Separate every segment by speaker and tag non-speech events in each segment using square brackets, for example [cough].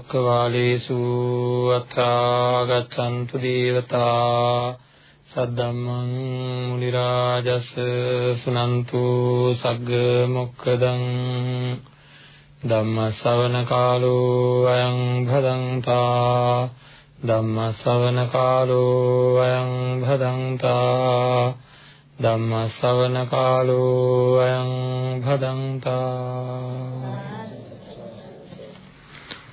Speaker 1: චක්කවාලේසු අත්‍රා ගච්ඡන්තු දේවතා සද්දම්මං මුනි රාජස් සුනන්තු සග්ග මොක්කදං ධම්ම ශ්‍රවණ කාලෝ අයං භදංතා ධම්ම ශ්‍රවණ කාලෝ අයං භදංතා ධම්ම ශ්‍රවණ කාලෝ අයං භදංතා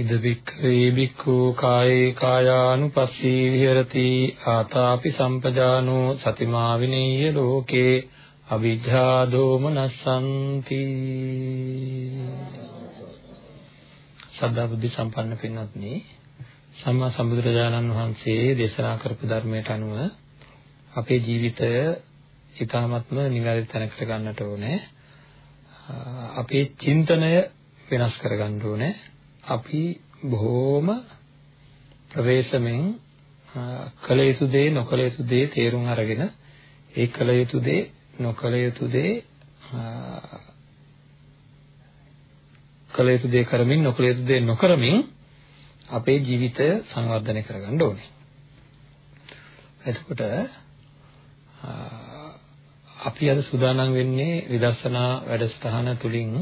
Speaker 1: ඉද වික්ඛවේ බික්ඛු කායේ කායානුපස්සී විහෙරති. ආතාපි සම්පජානෝ සතිමා විනීය ලෝකේ අවිජ්ජා දෝමනසන්ති සද්ධා බුද්ධ සම්පන්න පින්වත්නි සම්මා සම්බුදුරජාණන් වහන්සේ දේශනා කරපු ධර්මයට අනුව අපේ ජීවිතය ඊ타ත්ම නිවැරදි තැනකට ගන්නට ඕනේ. අපේ චින්තනය වෙනස් කරගන්න ඕනේ. අපි බොහෝම ප්‍රවේශමෙන් කළ යුතු දේ නොකළ යුතු දේ තේරුම් අරගෙන ඒ කළ යුතු දේ නොකළ යුතු දේ කළ යුතු දේ කරමින් නොකළ යුතු දේ නොකරමින් අපේ ජීවිතය සංවර්ධනය කරගන්න ඕනේ. එතකොට අපි අද සූදානම් වෙන්නේ විදර්ශනා වැඩසටහන තුලින්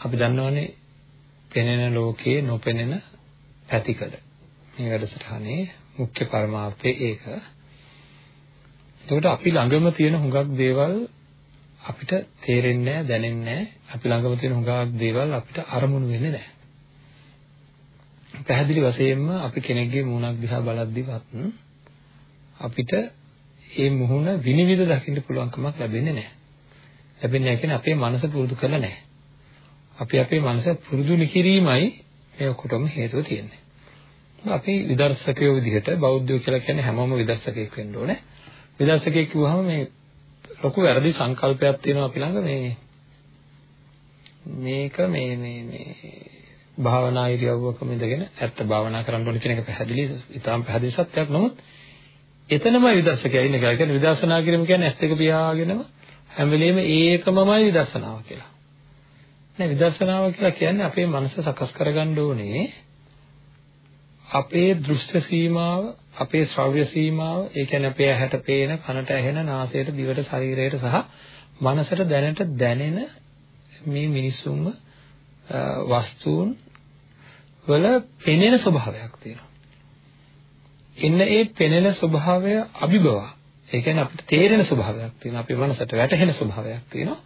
Speaker 1: අපි දන්නවනේ පෙනෙන ලෝකයේ නොපෙනෙන පැතිකඩ. මේ වැඩසටහනේ මුඛ්‍ය පරමාර්ථය ඒක. එතකොට අපි ළඟම තියෙන හුඟක් දේවල් අපිට තේරෙන්නේ නැහැ, දැනෙන්නේ නැහැ. අපි ළඟම තියෙන හුඟක් දේවල් අපිට අරමුණු වෙන්නේ නැහැ. පැහැදිලි වශයෙන්ම අපි කෙනෙක්ගේ මූණක් දිහා බලද්දිවත් අපිට ඒ මුහුණ විනිවිද දකින්න පුළුවන්කමක් ලැබෙන්නේ නැහැ. ලැබෙන්නේ නැහැ කියන්නේ අපේ මනස පුරුදු කරලා නැහැ. අපි අපේ මනස පුරුදු නිකිරීමයි මේ ඔක්කොටම හේතුව තියෙන්නේ. අපි විදර්ශකයෝ විදිහට බෞද්ධයෝ කියලා කියන්නේ හැමෝම විදර්ශකයෙක් වෙන්න ඕනේ. විදර්ශකයෙක් කිව්වහම මේ ලොකු වැරදි සංකල්පයක් තියෙනවා අපි ළඟ මේ මේක මේ මේ මේ භාවනා ඉරියව්වකම ඉඳගෙන ඇත්ත භාවනා කරන්න ඕන කියන එක පැහැදිලි ඉතාම පැහැදිලි සත්‍යයක් නමුත් එතනම විදර්ශකයා ඉන්නේ කියලා. කියන්නේ විදර්ශනා කිරීම කියන්නේ ඇස් දෙක පියාගෙනම හැම වෙලෙම ඒකමමයි විදර්ශනාව කියලා. නෑ විදර්ශනාව කියලා කියන්නේ අපේ මනස සකස් කරගන්න ඕනේ අපේ දෘෂ්ටි සීමාව, අපේ ශ්‍රව්‍ය සීමාව, ඒ කියන්නේ අපේ ඇහැට පේන, කනට ඇහෙන, නාසයට, දිවට, ශරීරයට සහ මනසට දැනට දැනෙන මේ මිනිසුන්ව වස්තුන් වල පෙනෙන ස්වභාවයක් තියෙනවා. එන්න ඒ පෙනෙන ස්වභාවය අභිබව. ඒ කියන්නේ අපිට තේරෙන ස්වභාවයක් තියෙනවා. අපේ මනසට වැටහෙන ස්වභාවයක් තියෙනවා.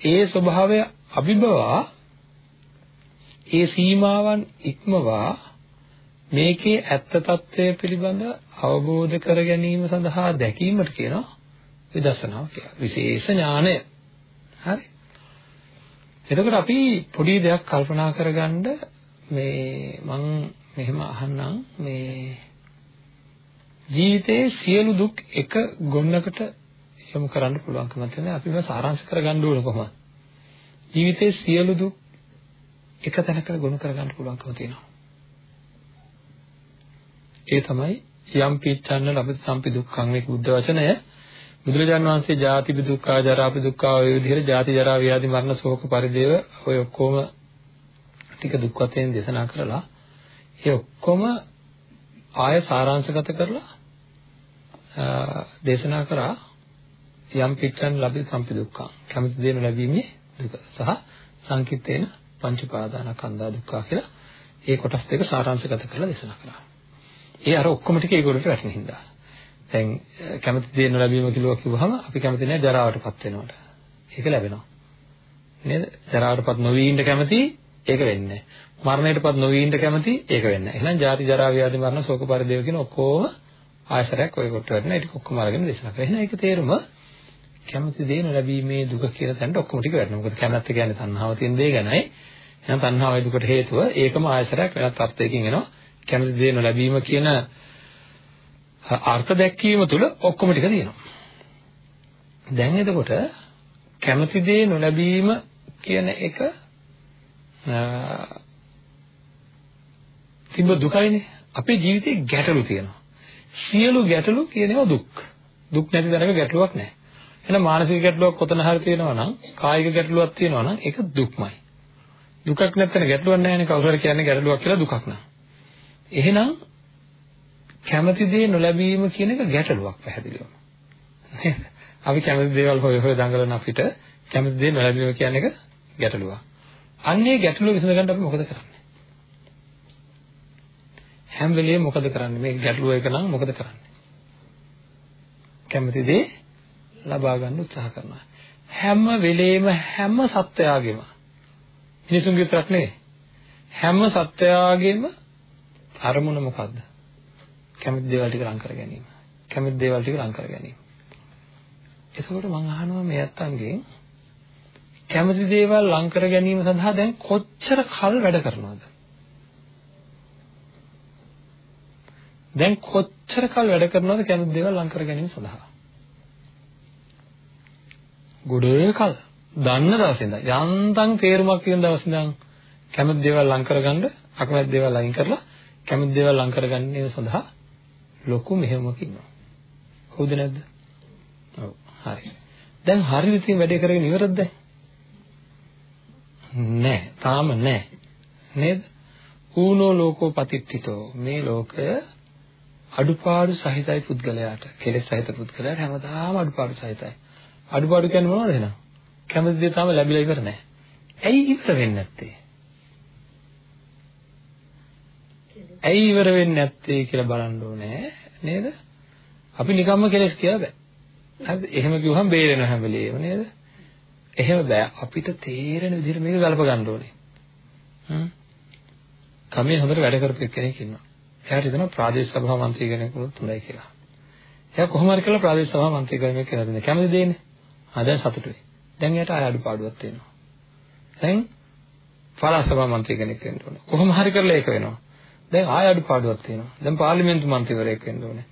Speaker 1: ඒ ස්වභාවය අභිබවා ඒ සීමාවන් ඉක්මවා මේකේ ඇත්ත తත්වය පිළිබඳ අවබෝධ කර ගැනීම සඳහා දැකීමට කියනවා විදර්ශනාව කියලා. විශේෂ ඥානය. හරි. එතකොට අපි පොඩි දෙයක් කල්පනා කරගන්න මේ මං මෙහෙම අහන්නම් මේ ජීවිතයේ සියලු දුක් එක ගොන්නකට යොමු කරන්න පුළුවන්කම තියෙනවා. අපි මේක සාරාංශ කරගන්න ඕන කොහොමද? ජීවිතයේ සියලු දුක් එක තැනකට ගොනු කරගන්න පුළුවන්කම තියෙනවා. ඒ තමයි යම් පිච්ඡන්න ලබති සම්පි දුක්ඛං මේ බුද්ධ වචනය බුදුරජාන් වහන්සේ ජාතිපි දුක්ඛ ජරාපි දුක්ඛ ඔය විදිහට ජාති ජරා ව්‍යාධි මරණ ශෝක පරිදේව ඔය ඔක්කොම ටික දුක් වශයෙන් දේශනා කරලා ඒ ඔක්කොම ආය සාරාංශගත කරලා දේශනා කරා යම් පිච්ඡන් ලැබි සම්පි දුක්ඛ කැමති දේ නොලැබීමේ දුක සහ සංකිටේන පංච පාදානකන්දා දුක්ඛ කියලා ඒ කොටස් දෙක සාරාංශගත කරලා දේශනා කරා. ඒ අර ඔක්කොම ටික ඒගොල්ලන්ට වැටෙන හින්දා. දැන් කැමති දේ නොලැබීම කියලා කිව්වහම අපි කැමති නැහැ ජරාවටපත් වෙනවට. ඒක ලැබෙනවා. නේද? ජරාවටපත් නොවී ඉන්න කැමති ඒක වෙන්නේ මරණයටපත් නොවී ඉන්න කැමති ඒක වෙන්නේ එහෙනම් ජාති ජරා ව්‍යාධි මරණ ශෝක පරිදේව කියන ඔක්කොම ආයසරයක් ඔය කොට වැටෙන ඒක ඔක්කොම අරගෙන දේශනා කරා. එහෙනම් ඒක තේරුම කැමති දේ නොලැබීමේ දුක කියන තැනට ඔක්කොම ටික වැටෙනවා. මොකද කැමැත්ත කියන්නේ තණ්හාව තියෙන දේ ගැනයි. එහෙනම් තණ්හාවයි දුකට හේතුව ඒකම ආයසරයක් වෙනත් අර්ථයකින් එනවා. කැමති දේ නොලැබීම කියන අර්ථ දැක්වීම තුළ ඔක්කොම ටික තියෙනවා. දැන් එතකොට කැමති දේ නොලැබීම කියන එක තිබ්බ දුකයිනේ. අපේ ජීවිතේ ගැටලු තියෙනවා. සියලු ගැටලු කියනවා දුක්. දුක් නැති තැනක ගැටලුවක් නැහැ. එහෙනම් මානසික ගැටලුවක් කොතන හරි තියෙනවා නම් කායික ගැටලුවක් තියෙනවා නම් ඒක දුක්මයි. දුකක් නැත්නම් ගැටලුවක් නැහැ නේ කවුරු හරි කියන්නේ ගැටලුවක් කියලා දුකක් නෑ. එහෙනම් කැමති දේ නොලැබීම කියන එක ගැටලුවක් පැහැදිලිවම. නේද? [laughs] අපි කැමති දේවල් හොය හොය දඟලන අපිට කැමති දේ නොලැබීම කියන එක ගැටලුවක්. අන්නේ ගැටලුව විසඳ ගන්න අපි මොකද කරන්නේ? හැම වෙලෙම මොකද කරන්නේ? මේ ගැටලුව එක නම් මොකද කරන්නේ? කැමති දේ ලබා ගන්න උත්සාහ කරනවා. හැම වෙලෙම හැම සත්වයාගෙම මිනිසුන්ගේ විතරක් නෙවෙයි. හැම සත්වයාගෙම අරමුණ මොකද්ද? කැමති දේවල් ටික ලං කර ගැනීම. කැමති දේවල් ටික ලං කර ගැනීම. එතකොට මම අහනවා මේ අත්තන්ගෙන් කැමති දේවල් ලං කර ගැනීම සඳහා දැන් කොච්චර කල් වැඩ කරනවද? දැන් කොච්චර කල් වැඩ කරනවද කැමති දේවල් ලං කර ගැනීම සඳහා? ගොඩේ කල්. දන්න දවසේ ඉඳන් යන්තම් තේරුමක් තියෙන දවසේ ඉඳන් කැමති දේවල් ලං කරගන්න අකමැති දේවල් අයින් කරලා කැමති දේවල් ලං කරගන්න සඳහා ලොකු මෙහෙමක් ඉන්නවා. හවුද නැද්ද? ඔව්. හරි. දැන් හරියට ඉතින් වැඩේ කරගෙන ඉවරද දැන්? නෑ. තාම නෑ. නේද? ඌනෝ ලෝකෝ පතිට්ඨිතෝ මේ ලෝකය අඩුපාඩු සහිතයි පුද්ගලයාට. කෙලෙස් සහිත පුද්ගලයාට හැමදාම අඩුපාඩු සහිතයි. අඩුපාඩු කියන්නේ මොනවද එහෙනම්? කැමති දේ තාම ලැබිලා ඉවර නෑ. ඇයි ඉවර වෙන්නේ නැත්තේ? ඇයි ඉවර වෙන්නේ නැත්තේ කියලා බලන්න ඕනේ නේද? අපි නිකම්ම කෙලස් කියලා බෑ. හරිද? එහෙම කිව්වහම බේරෙනවා හැම වෙලේම නේද? එහෙම බෑ. අපිට තේරෙන විදිහට මේක ගලප ගන්න ඕනේ. හ්ම්. කමේ හොඳට වැඩ කරපු කෙනෙක් ඉන්නවා. එයාට හිතනවා ප්‍රාදේශ සභා මන්ත්‍රී කෙනෙකුත් හොඳයි කියලා. එයා කොහොම හරි කරලා ප්‍රාදේශ සභා මන්ත්‍රී කෙනෙක් කියලා දෙන්න කැමති දෙන්නේ. ආ දැන් සතුටුයි. දැන් එයාට ආය අඩුපාඩුවක් තියෙනවා. දැන් පළාත් සභා මන්ත්‍රී කෙනෙක් වෙන්න ඕනේ. කොහොම හරි කරලා ඒක වෙනවා. දැන් ආය අඩුපාඩුවක් තියෙනවා. දැන් පාර්ලිමේන්තු මන්ත්‍රීවරයෙක් වෙන්න ඕනේ.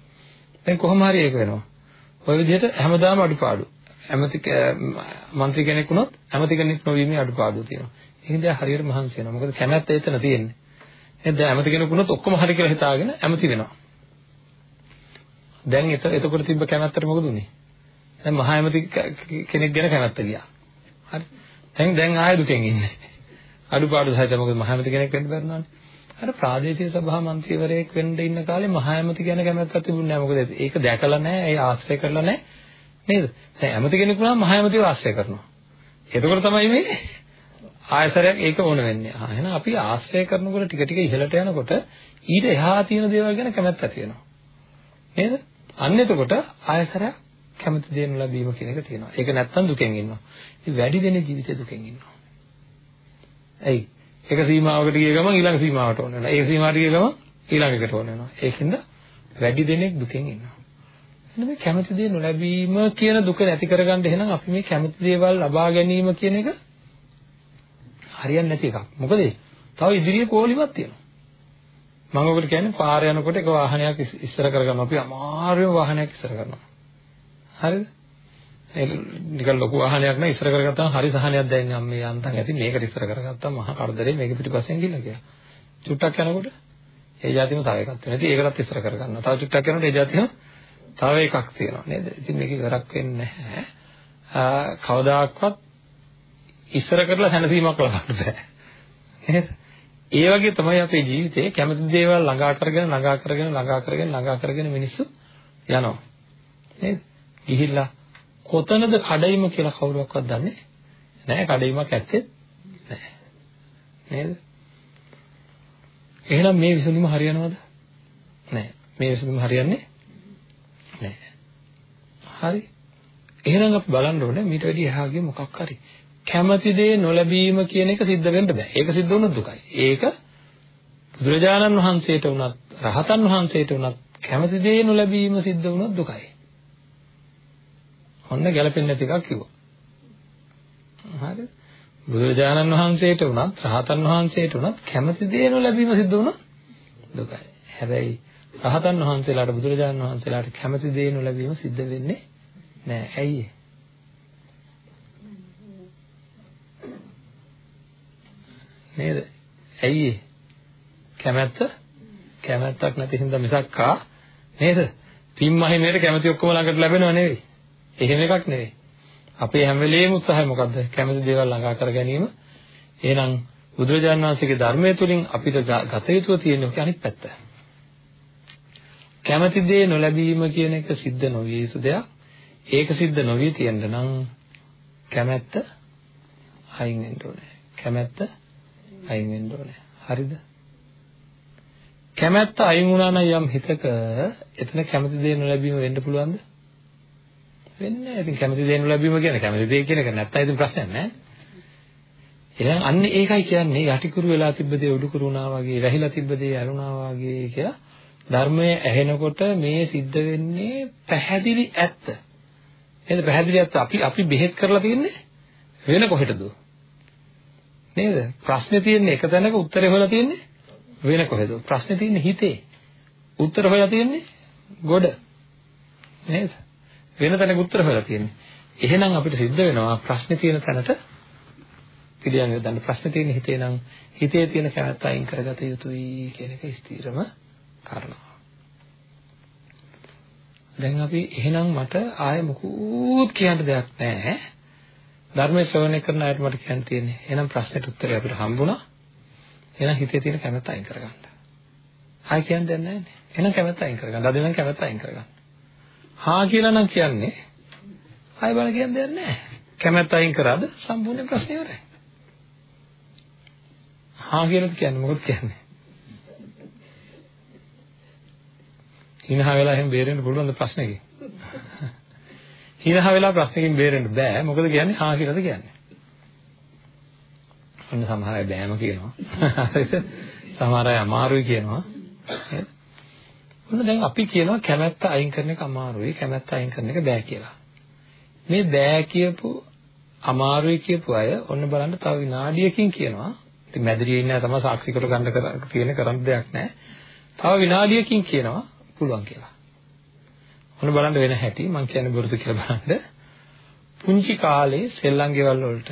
Speaker 1: දැන් කොහොම හරි ඒක වෙනවා. ওই විදිහට හැමදාම අඩුපාඩු. ඇමති මන්ත්‍රී කෙනෙක් වුණොත් ඇමති කෙනෙක් නොවීමේ අඩුපාඩුව තියෙනවා. ඒකෙන් දැන් හරියට මහන්සි වෙනවා. මොකද කැමැත්ත එතන තියෙන්නේ. එහෙනම් දැන් ඇමති කෙනෙක් වුණොත් ඔක්කොම හරි කියලා හිතාගෙන ඇමති වෙනවා. දැන් එතකොට තිබ්බ කැමැත්තට මොකද උනේ? දැන් මහා ඇමති කෙනෙක් ගැන කැමැත්ත ගියා. හරි. දැන් දැන් ආයෙ දුකෙන් ඉන්නේ. අඩුපාඩු සහිත මොකද මහා ඇමති කෙනෙක් වෙන්න බැරිනවනේ. අර ප්‍රාදේශීය සභා මන්ත්‍රීවරයෙක් වෙන්න ඉන්න කාලේ මහා ඇමති ගැන කැමැත්තක් තිබුණේ නැහැ. මොකද ඒක දැකලා නැහැ, ඒ ආශ්‍රය කරලා නැහැ. නේද? දැන් ඇමති කෙනෙක් වුණාම මහා ඇමතිව ආශ්‍රය කරනවා. එතකොට තමයි මේ ආයසරයක් ඒක ඕන වෙන්නේ. ආ එහෙනම් අපි ආශ්‍රය කරනකොට ටික ටික ඉහළට යනකොට ඊට එහා තියෙන දේවල් ගැන කැමැත්ත ඇති වෙනවා. නේද? අන්න එතකොට ආයසරයක් කැමති දේ නොලැබීම කියන එක තියෙනවා. ඒක නැත්තම් දුකෙන් ඉන්නවා. ඉතින් වැඩි දෙනෙක් ජීවිතේ දුකෙන් ඉන්නවා. ඇයි? එක සීමාවකට ගිය ගමන් ඊළඟ සීමාවට ඕන වෙනවා. ඒ සීමාවට ගිය ගමන් ඊළඟ එකට ඕන වෙනවා. ඒකින්ද වැඩි දෙනෙක් දුකෙන් ඉන්නවා. එහෙනම් මේ කැමති දේ නොලැබීම කියන දුක නැති කරගන්න එහෙනම් අපි මේ කැමති දේවල් ලබා ගැනීම කියන එක හරියන්නේ නැති එකක්. මොකද තව ඉදිරියේ පොලිමක් තියෙනවා. මම ඔකට කියන්නේ පාර යනකොට එක වාහනයක් ඉස්සර කරගන්නවා. අපි අමාරුවෙන් වාහනයක් ඉස්සර කරනවා. හරිද? ඒක නිකන් ලොකු වාහනයක් නෑ ඉස්සර කරගත්තාම හරි සහනයක් දැනෙන්නේ අම්මේ යන්තම් ඇති මේකට ඉස්සර කරගත්තාම මහා කරදරේ මේක පිටිපස්සෙන් ගිහලා කියලා. චුට්ටක් යනකොට ඒ જાතිම තව එකක් තියෙනවා. ඉතින් ඒකටත් ඉස්සර කරගන්නවා. තව චුට්ටක් යනකොට ඒ જાතිම තව එකක් තියෙනවා නේද? ඉතින් මේක ඉවරක් වෙන්නේ නැහැ. කවදාකවත් ඉස්සර කරලා සැනසීමක් ලබන්න බෑ. නේද? ඒ වගේ තමයි අපේ ජීවිතේ කැමති දේවල් ළඟා කරගෙන ළඟා කරගෙන ළඟා කරගෙන ළඟා කරගෙන මිනිස්සු යනවා. නේද? ගිහිල්ලා කොතනද කඩයිම කියලා කවුරුවක්වත් දන්නේ නැහැ. කඩයිමක් ඇත්තේ නැහැ. නේද? එහෙනම් මේ විසඳුම හරියනවද? නැහැ. මේ විසඳුම හරියන්නේ නැහැ. හරි. එහෙනම් අපි බලන්න ඕනේ මීට වැඩි එහා ගිය මොකක් හරි. කැමති දේ නොලැබීම කියන එක සිද්ධ වෙන්න බෑ. ඒක සිද්ධ වුණොත් දුකයි. ඒක බුදුරජාණන් වහන්සේට වුණත් රහතන් වහන්සේට වුණත් කැමති දේ නොලැබීම සිද්ධ වුණොත් දුකයි. ඔන්න ගැළපෙන්නේ නැති එකක් කිව්වා. හරිද? බුදුරජාණන් වහන්සේට උනත් රහතන් වහන්සේට උනත් කැමති දේ නොලැබීම සිද්ධ වුණා දුකයි. හැබැයි රහතන් වහන්සේලාට බුදුරජාණන් වහන්සේලාට කැමති දේ නොලැබීම සිද්ධ වෙන්නේ නෑ. ඇයි නේද? ඇයි කැමැත්ත කැමැත්තක් නැති හින්දා මිසක්කා නේද? පින් මහිමේට කැමති ඔක්කොම ළඟට ලැබෙනව නෙවෙයි. එහෙම එකක් නෙවෙයි. අපේ හැම වෙලේම උත්සාහය මොකද්ද? කැමැති දේවල් ළඟා කර ගැනීම. එහෙනම් බුදුරජාණන් වහන්සේගේ ධර්මයේ තුලින් අපිට ගත යුතු තියෙන අනිත් පැත්ත. කැමැති දේ නොලැබීම කියන එක සිද්ධ නොවිය යුතු දෙයක්. ඒක සිද්ධ නොවිය තියෙන්න නම් කැමැත්ත අයින් වෙන්න ඕනේ. කැමැත්ත අයින් වෙන්න ඕනේ. හරිද? කැමැත්ත අයින් වුණා නම් යම් හිතක එතන කැමති දේ නොලැබීම වෙන්න පුළුවන්ද? වෙන්නේ නැහැ. ඉතින් කැමති දේ නොලැබීම කියන්නේ කැමති දේ කියන එක නැත්තම් ඉතින් ප්‍රශ්නයක් නැහැ. එහෙනම් අන්න ඒකයි කියන්නේ යටිකුරු වෙලා තිබ්බ දේ උඩුකුරු වුණා වගේ, වැහිලා තිබ්බ දේ ඇරුණා වගේ කියලා ධර්මය ඇහෙනකොට මේ සිද්ධ වෙන්නේ පැහැදිලි ඇත්ත. නේද? පැහැදිලි ඇත්ත අපි අපි බෙහෙත් කරලා තියන්නේ වෙන කොහෙටද? නේද? ප්‍රශ්නේ තියෙන්නේ එක තැනක උත්තරේ හොයලා තියෙන්නේ වෙන කොහෙද? ප්‍රශ්නේ තියෙන්නේ හිතේ. උත්තර හොයලා තියෙන්නේ ගොඩ. නේද? වෙන තැනක උත්තර හොයලා තියෙන්නේ. එහෙනම් අපිට සිද්ධ වෙනවා ප්‍රශ්නේ තියෙන තැනට පිළියම් යොදන්න. ප්‍රශ්නේ තියෙන හිතේ නම් හිතේ තියෙන කැමැත්ත අයින් කරගත යුතුයි කියන එක ස්ථිරම කාරණා. දැන් අපි එහෙනම් මට ආයෙ මොකුත් කියන්න දෙයක් නැහැ. ධර්මයේ ශ්‍රවණය කරන අයට මට කියන්න තියෙන්නේ එහෙනම් ප්‍රශ්නෙට උත්තරය අපිට හම්බුණා. එහෙනම් හිතේ තියෙන කැමැත්ත අයින් කරගන්න. ආයෙ කියන්න දෙයක් නැහැ නේ. එහෙනම් කැමැත්ත අයින් කරගන්න. අද නම් කැමැත්ත අයින් කරගන්න. හා කියලා නම් කියන්නේ ආයෙ බල කියන්න දෙයක් නැහැ. කැමැත්ත අයින් කරාද සම්පූර්ණ ප්‍රශ්නේ ඉවරයි. හා කියලාද කියන්නේ මොකද කියන්නේ? හිනහ වෙලා එහෙම බේරෙන්න පුළුවන්ද ප්‍රශ්නකින්? හිනහ වෙලා ප්‍රශ්නකින් බේරෙන්න බෑ. මොකද කියන්නේ හා කියලාද කියන්නේ? ඔන්න සමහර අය බෑම කියනවා. [laughs] හරිද? සමහර අය අමාරුයි කියනවා. නේද? ඔන්න දැන් අපි කියනවා කැමැත්ත අයින් කරන එක අමාරුයි, කැමැත්ත අයින් කරන එක බෑ කියලා. මේ බෑ කියපු අමාරුයි කියපු අය ඔන්න බලන්න තව විනාඩියකින් කියනවා. ඉතින් මැදිරියේ ඉන්න තමයි සාක්ෂි කොට ගන්න තියෙන කරන්න දෙයක් නැහැ. තව විනාඩියකින් කියනවා පුළුවන් කියලා. ඔන්න බලන්න වෙන හැටි මම කියන්නේ බොරුද කියලා බලන්න. පුංචි කාලේ සෙල්ලම් ගෙවල් වලට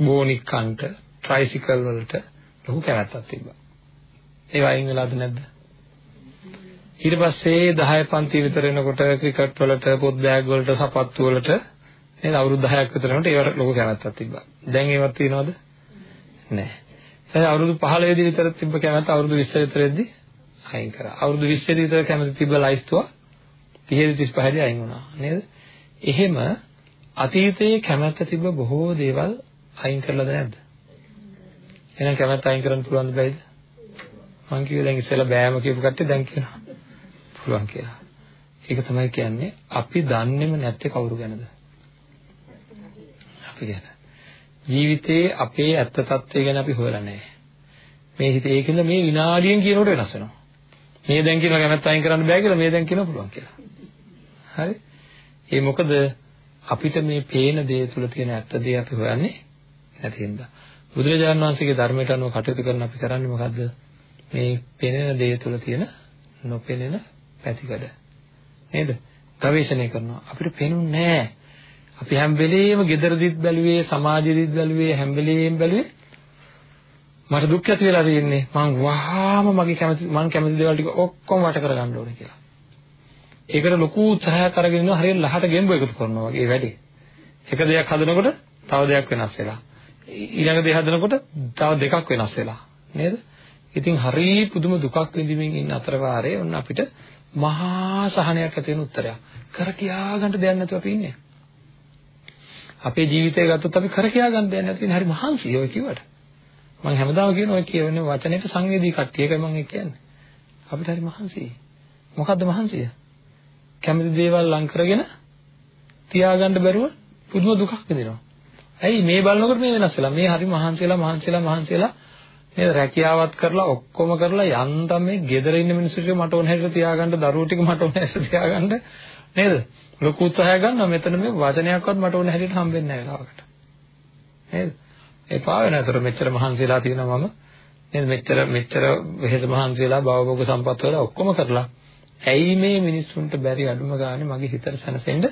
Speaker 1: බෝනික්කන්ට ට්‍රයිසිකල් වලට ලොකු කැමැත්තක් තිබ්බා. ඒවා අයින් වෙලාද නැද්ද? ඊට පස්සේ 10 පන්ති විතර එනකොට ක්‍රිකට් වලට පොත් බෑග් වලට සපත්තු වලට නේද අවුරුදු 10ක් විතර යනකොට ඒවට ලොකු කැමැත්තක් තිබ්බා. දැන් ඒවත් තියනවද? නැහැ. ඒ අවුරුදු 15 දී විතර තිබ්බ කැමැත්ත අවුරුදු 20 විතරෙද්දී අයින් කරා. අවුරුදු 20 දී විතර කැමැත්ත තිබ්බ ලයිස්තුව 30 35 දී අයින් වුණා. නේද? එහෙම අතීතයේ කැමැත්ත තිබ්බ බොහෝ දේවල් අයින් කරලාද නැද්ද? එහෙනම් කැමැත්ත අයින් කරන්න පුළුවන්ද බැයිද? මං කිව්වේ දැන් ඉස්සෙල්ලා බෑම කියපු කට්ටිය දැන් කියනවා. පුළුවන් කියලා. ඒක තමයි කියන්නේ අපි දන්නේම නැත්තේ කවුරු ගැනද? අපි ගැන. ජීවිතේ අපේ ඇත්ත తත්වය ගැන අපි හොයලා නැහැ. මේ හිතේ ඒකින්ද මේ විනාඩියෙන් කියනකොට වෙනස් වෙනවා. මේ දැන් කියනවා කැමැත්ත අයින් කරන්න බෑ කියලා මේ දැන් කියනවා පුළුවන් කියලා. හරි? ඒ මොකද අපිට මේ පේන දේ තුල තියෙන ඇත්ත දේ අපි හොයන්නේ නැති හින්දා. බුදුරජාණන් වහන්සේගේ ධර්මයට අනුව කටයුතු කරන අපි කරන්නේ මොකද්ද? මේ පෙනෙන දේ තුල තියෙන නොපෙනෙන පැතිකඩ. නේද? ගවේෂණය කරනවා. අපිට පේනුන්නේ නැහැ. අපි හැම වෙලෙම gederදිත් බැලුවේ, සමාජෙදිත් බැලුවේ, හැම වෙලෙම බැලුවේ මට දුක් ඇති වෙලා තියෙන්නේ මං වහාම මගේ කැමති මං කැමති දේවල් ටික ඔක්කොම වට කරගන්න ඕනේ කියලා. ඒකට ලොකු උත්සාහයක් අරගෙන ඉන්නවා හරියට ලහට ගෙම්බ එකතු කරනවා වගේ වැඩේ. එක දෙයක් හදනකොට තව දෙයක් වෙනස් වෙලා. ඊළඟ දේ හදනකොට තව දෙකක් වෙනස් වෙලා. නේද? ඉතින් හරි පුදුම දුකක් විඳින්මින් ඉන්න අතර වාරේ ඔන්න අපිට මහා සහනයක් ඇති වෙන උත්තරයක්. කර කියා ගන්න දෙයක් නැතුව අපි ඉන්නේ. අපේ ජීවිතය ගත්තොත් අපි කර කියා ගන්න දෙයක් නැති වෙන හරි මහන්සි ඔය කිව්වට. මම හැමදාම කියන ඔය කියන වචනෙට සංවේදී කට්ටිය එකයි මම කියන්නේ. අපිට හරි මහන්සියි. මොකද්ද මහන්සිය? කැමති දේවල් ලං කරගෙන තියාගන්න බැරුව පුදුම දුකක් විඳිනවා. ඇයි මේ බලනකොට මේ වෙනස් වෙලා මේ හරි මහන්සියලා මහන්සියලා මහන්සියලා නේද? රැකියාවත් කරලා ඔක්කොම කරලා යන්තම් මේ ගෙදර ඉන්න මිනිස්සුන්ට මට ඕන හැටියට තියාගන්න දරුවෝ ටික මට ඕන හැටියට තියාගන්න. නේද? ලොකු උත්සාහයක් ගන්නවා. මෙතන මේ වචනයක්වත් මට ඕන හැටියට හම්බෙන්නේ නැහැ කාකට නේද? එපා වෙන අතර මෙච්චර මහන්සිලා තියෙනවා මම. නේද? මෙච්චර මෙච්චර වෙහෙස මහන්සිලා භවභෝග සම්පත් වල ඔක්කොම කරලා. ඇයි මේ මිනිස්සුන්ට බැරි අඩුම ගානේ මගේ හිතට සැනසෙන්න?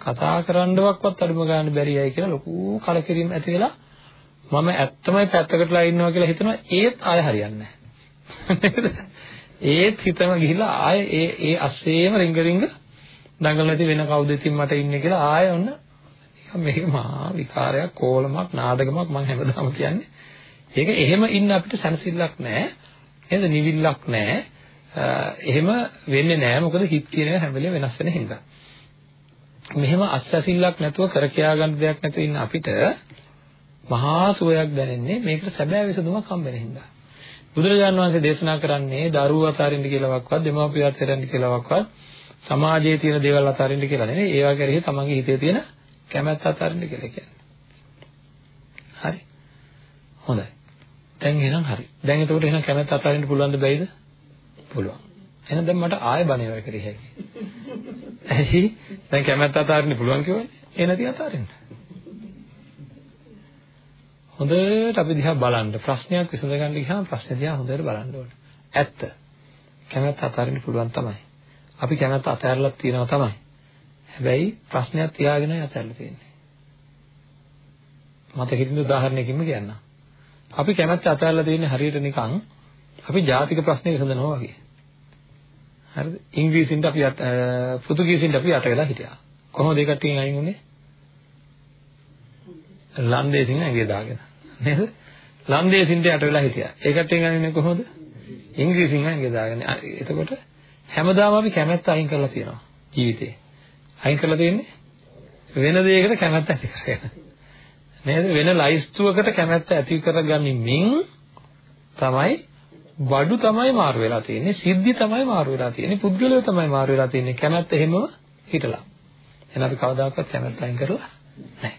Speaker 1: කතා කරන්නවක්වත් අඩුම ගානේ බැරි අය කියලා ලොකු කලකිරීම ඇති වෙලා මම ඇත්තමයි පැත්තකටලා ඉන්නවා කියලා හිතනවා ඒත් ආය හරියන්නේ නැහැ. [laughs] ඒත් හිතම ගිහිලා ආය ඒ ඒ අස්සේම රිංග රිංග දඟලන ඉතින් වෙන කවුද ඉතින් මට ඉන්නේ කියලා ආය ඔන්න නිකන් මේක මහා විකාරයක් කෝලමක් නාඩගමක් මම හැමදාම කියන්නේ. ඒක එහෙම ඉන්න අපිට සැනසෙල්ලක් නැහැ. නේද? නිවිල්ලක් නැහැ. එහෙම වෙන්නේ නැහැ. මොකද හිත කියන හැම වෙලේම වෙනස් වෙන හින්දා. මෙහෙම අත්සැසිල්ලක් නැතුව කර කියා ගන්න දෙයක් නැතුව ඉන්න අපිට මහා සුවයක් දැනෙන්නේ මේකට සැබෑ විසඳුමක් හම්බෙන හින්දා. බුදුරජාණන් වහන්සේ දේශනා කරන්නේ දරුවෝ අතරින්ද කියලාවත් දෙමාපිය අතරින්ද කියලාවත් සමාජයේ තියෙන දේවල් අතරින්ද කියලා නෙවෙයි ඒවා කෙරෙහි තමන්ගේ හිතේ තියෙන කැමැත්ත අතරින්ද කියලා කියන්නේ. හරි. හොඳයි. දැන් එහෙනම් හරි. දැන් එතකොට එහෙනම් කැමැත්ත අතරින්ද පුළුවන්ද බැයිද? පුළුවන්. එහෙනම් දැන් මට ආයෙ බණේ වල කරිය හැකියි. ඇයි? දැන් කැමැත්ත අතරින්ද පුළුවන් කියවනේ. ඒ නැති අතරින්ද. හොඳට අපි දිහා බලන්න ප්‍රශ්නයක් විසඳ ගන්න ගියාම ප්‍රශ්නේ දිහා හොඳට බලන්න ඕනේ. ඇත්ත. කැමැත්ත අතාරින්න පුළුවන් තමයි. අපි කැමැත්ත අතහැරලා තියෙනවා තමයි. හැබැයි ප්‍රශ්නයක් තියාගෙන අතහැරලා තියෙන්නේ. මට හිතෙන උදාහරණයකින්ම කියන්න. අපි කැමැත්ත අතහැරලා තියෙන්නේ හරියට නිකන් අපි ජාතික ප්‍රශ්නේ විසඳනවා වගේ. හරිද? ඉංග්‍රීසියෙන්ද අපි පෘතුගීසියෙන්ද අපි යට වෙලා හිටියා. කොහොමද ඒ කට්ටියන් අයින් වුනේ? ලන්දේසින් ඇඟේ දාගෙන. නේද? ලන්දේසින්ට යට වෙලා හිටියා. ඒ කට්ටියන් අයින්නේ කොහොමද? ඉංග්‍රීසියෙන් ඇඟේ දාගෙන. එතකොට හැමදාම අපි කැමැත්ත අයින් කරලා තියෙනවා ජීවිතේ. අයින් කරලා තියෙන්නේ වෙන දෙයකට කැමැත්ත ඇති කරගෙන. නේද? වෙන ලයිස්තුවකට කැමැත්ත ඇති කරගනිමින් තමයි බඩු තමයි මාරු වෙලා තියෙන්නේ, සිද්ධි තමයි මාරු වෙලා තියෙන්නේ, පුද්ගලයෝ තමයි මාරු වෙලා තියෙන්නේ. කැමැත්ත එහෙමම හිටලා. එහෙනම් අපි කවදාකවත් කැමැත්ත අයින් කරලා නැහැ.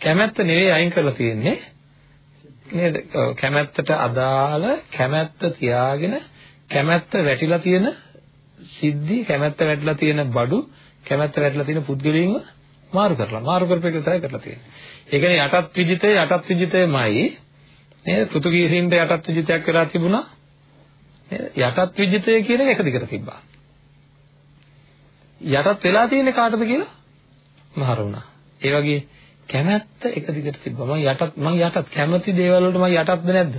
Speaker 1: කැමැත්ත නෙවෙයි අයින් කරලා තියෙන්නේ. නේද? කැමැත්තට අදාළ කැමැත්ත තියාගෙන කැමැත්ත වැටිලා තියෙන සිද්ධි, කැමැත්ත වැටිලා තියෙන බඩු, කැමැත්ත වැටිලා තියෙන පුද්ගලයන්ව මාරු කරලා මාරු කරපේක විතරයි කරලා තියෙන්නේ. ඒ කියන්නේ යටත් විජිතේ යටත් විජිතේමයි නේද? පෘතුගීසින්ට යටත් විජිතයක් වෙලා තිබුණා. නේද? යටත් විජිතය කියන එක එක දිගට තිබ්බා. යටත් වෙලා තියෙන්නේ කාටද කියලා මහර වුණා. ඒ වගේ කැමැත්ත එක දිගට තිබ්බා. මම යටත් මම යටත් කැමති දේවල් වලට මම යටත්ද නැද්ද?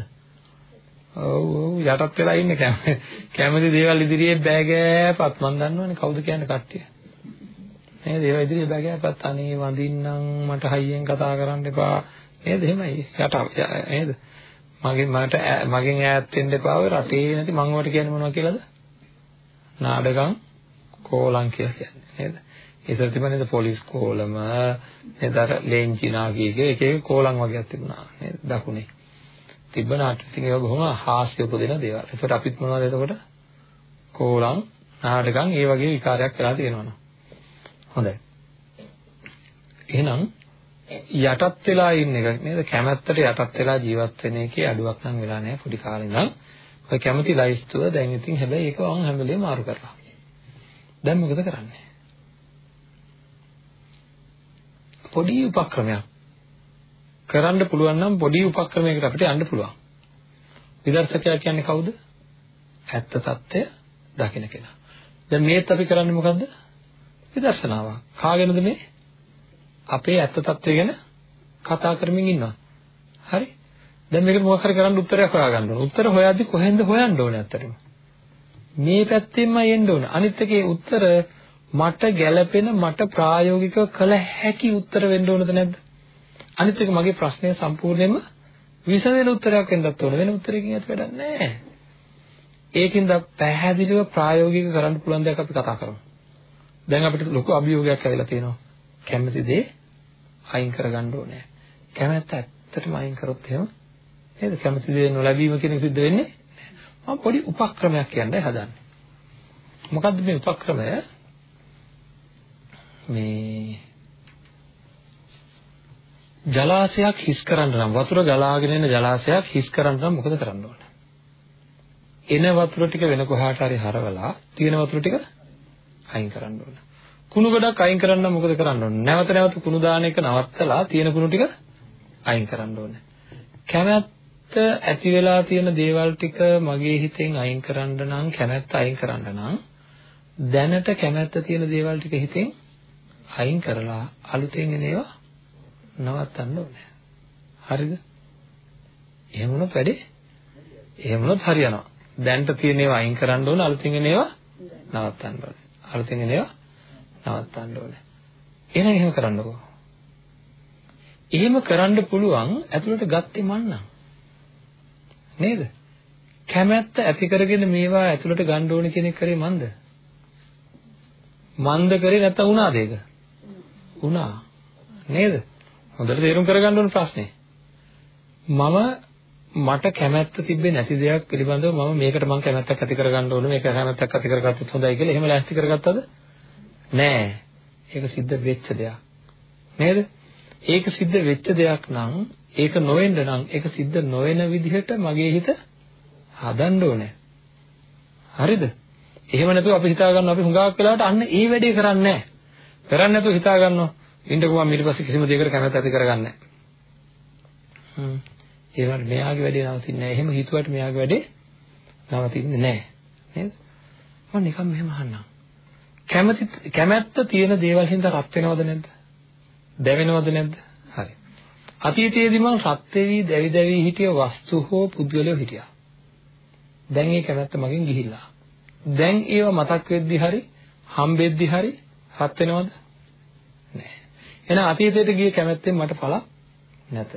Speaker 1: ඔව් ඔව් යටත් වෙලා ඉන්නේ කැමති දේවල් ඉදිරියේ බෑගෑපත් මම දන්නවනේ කවුද කියන්නේ කට්ටිය. නේද? ඒවා ඉදිරියේ බෑගෑපත් අනේ වඳින්නම් මට හයියෙන් කතා කරන්න එපා. නේද? එහෙමයි යට නේද? මගෙන් මට මගෙන් ඈත් වෙන්න එපා ඔය රටේ නැති මම වට කියන්නේ මොනවද කියලාද? නාඩගම් කෝලම් කියලා කියන්නේ නේද? ඒතර තිබුණේ පොලිස් කෝලම නේද අර ලේන්චිනා කීකේ එක එක කෝලම් වගේක් තිබුණා නේද දකුණේ තිබ්බ නාට්‍ය ටික ඒවා බොහොම හාස්‍ය උපදින දේවල්. ඒකට අපිත් මොනවද එතකොට කෝලම් නාටකම් ඒ වගේ විකාරයක් වෙලා තියෙනවා හොඳයි. එහෙනම් යටත් වෙලා ඉන්න එක නේද කැමැත්තට යටත් වෙලා ජීවත් වෙන එකේ අඩුවක් නම් වෙලා නැහැ පොඩි කාලේ ඉඳන්. ඔය කැමැති ලයිස්තුව දැන් ඉතින් හැබැයි ඒක වම් හැම වෙලේම මාරු කරලා. දැන් මොකද කරන්නේ? පොඩි උපක්‍රමයක් කරන්න පුළුවන් නම් පොඩි උපක්‍රමයකට අපිට යන්න පුළුවන්. විදර්ශකයා කියන්නේ කවුද? ඇත්ත తত্ত্বය දකින කෙනා. දැන් මේත් අපි කරන්නේ මොකද්ද? විදර්ශනාවක්. කාගෙනද මේ? අපේ ඇත්ත తত্ত্বය ගැන කතා කරමින් ඉන්නවා. හරි? දැන් මේකට මොකක් හරි කරන්න උත්තරයක් හොයාගන්න ඕන. උත්තර හොයාද්දි කොහෙන්ද හොයන්න ඕනේ අත්‍තරම? මේ පැත්තෙන්මයි එන්න ඕන. අනිත් එකේ උත්තර මට ගැළපෙන මට ප්‍රායෝගිකව කළ හැකි උත්තර වෙන්න ඕනද නැද්ද? අනිත් එක මගේ ප්‍රශ්නය සම්පූර්ණයෙන්ම විසඳෙන උත්තරයක් වෙන්නත් ඕන. වෙන උත්තරයකින් ඇති වැඩක් නැහැ. ඒකින්ද පැහැදිලිව ප්‍රායෝගික කරන්න පුළුවන් දෙයක් අපි කතා කරමු. දැන් අපිට ලොකු අභියෝගයක් ඇවිල්ලා තියෙනවා. කැමති දේ අයින් කරගන්න ඕනේ. කැමැත්ත ඇත්තටම අයින් කරොත් එහෙම නේද? කැමති දේ නොලැබීම කියන එක සිද්ධ වෙන්නේ මම පොඩි උපක්‍රමයක් කියන්නයි හදන්නේ. මොකද්ද මේ උපක්‍රමය? මේ ජලාශයක් හිස් කරන්න නම් වතුර ගලාගෙන එන ජලාශයක් හිස් කරන්න නම් මොකද කරන්න ඕන? එන වතුර ටික වෙන කොහාට හරි හරවලා තියෙන වතුර ටික අයින් කරන්න ඕන. කුණු ගොඩක් අයින් කරන්න නම් මොකද කරන්න ඕන? නැවත නැවත කුණු දාන එක නවත්තලා තියෙන කුණු ටික අයින් කරන්න ඕන. කැමැත්ත ඇති වෙලා තියෙන දේවල් ටික මගේ හිතෙන් අයින් කරන්න නම් කැමැත්ත අයින් කරන්න නම් දැනට කැමැත්ත තියෙන දේවල් ටික හිතෙන් අයින් කරලා අලුතෙන් එන ඒවා නවත්තන්න ඕනේ. හරිද? එහෙම වුණොත් වැඩේ එහෙම වුණොත් හරියනවා. දැන්ට තියෙන ඒවා අයින් කරන්න ඕන අලුතින් එන ඒවා නවත්තන්න ඕනේ. අලුතින් එන ඒවා නවත්තන්න ඕනේ. එහෙනම් එහෙම කරන්නකෝ. එහෙම කරන්න පුළුවන් ඇතුළට ගත්තේ මන්නම්. නේද? කැමැත්ත ඇති කරගෙන මේවා ඇතුළට ගන්න ඕනේ කියන එක කරේ මන්ද? මන්ද කරේ නැත්තම් වුණාද ඒක? වුණා. නේද? හොඳට තේරුම් කරගන්න ඕන ප්‍රශ්නේ. මම මට කැමැත්ත තිබ්බේ නැති දෙයක් පිළිබඳව මම මේකට මම කැමැත්තක් ඇති කරගන්න ඕනේ මේක කැමැත්තක් ඇති කරගත්තොත් හොඳයි කියලා එහෙම ලෑස්ති කරගත්තද? නෑ. ඒක සිද්ධ වෙච්ච දෙයක්. නේද? ඒක සිද්ධ වෙච්ච දෙයක් නම් ඒක නොවෙන්න නම් ඒක සිද්ධ නොවන විදිහට මගේ හිත හදන්න ඕනේ. හරිද? එහෙම නැතුව අපි හිතා ගන්නවා අපි හුඟක් වෙලාවට අන්න ඒ වැඩේ කරන්නේ නැහැ. කරන්නේ නැතුව හිතා ගන්නවා. ඉන්නකෝ මම ඊට පස්සේ කිසිම දෙයකට කැමැත්ත ඇති කරගන්නේ නැහැ. හ්ම්. ඒ වුණාට මෙයාගේ වැඩේ නවතින්නේ නැහැ. එහෙම හිතුවට මෙයාගේ වැඩේ නවතින්නේ නැහැ. නේද? මම නිකන් මෙහෙම අහන්නම්. කැමැති කැමැත්ත තියෙන දේවල් හින්දා රත් වෙනවද නැද්ද? දැවෙනවද නැද්ද? හරි. අතීතයේදී මම රත් වෙවි දැවි දැවි හිටිය වස්තු හෝ පුද්ගලයෝ හිටියා. දැන් ඒ කැමැත්ත මගෙන් ගිහිල්ලා. දැන් ඒව මතක් වෙද්දි හරි හම්බෙද්දි හරි රත් වෙනවද? නැහැ. එහෙනම් අතීතයට ගිය කැමැත්තෙන් මට පළක් නැත.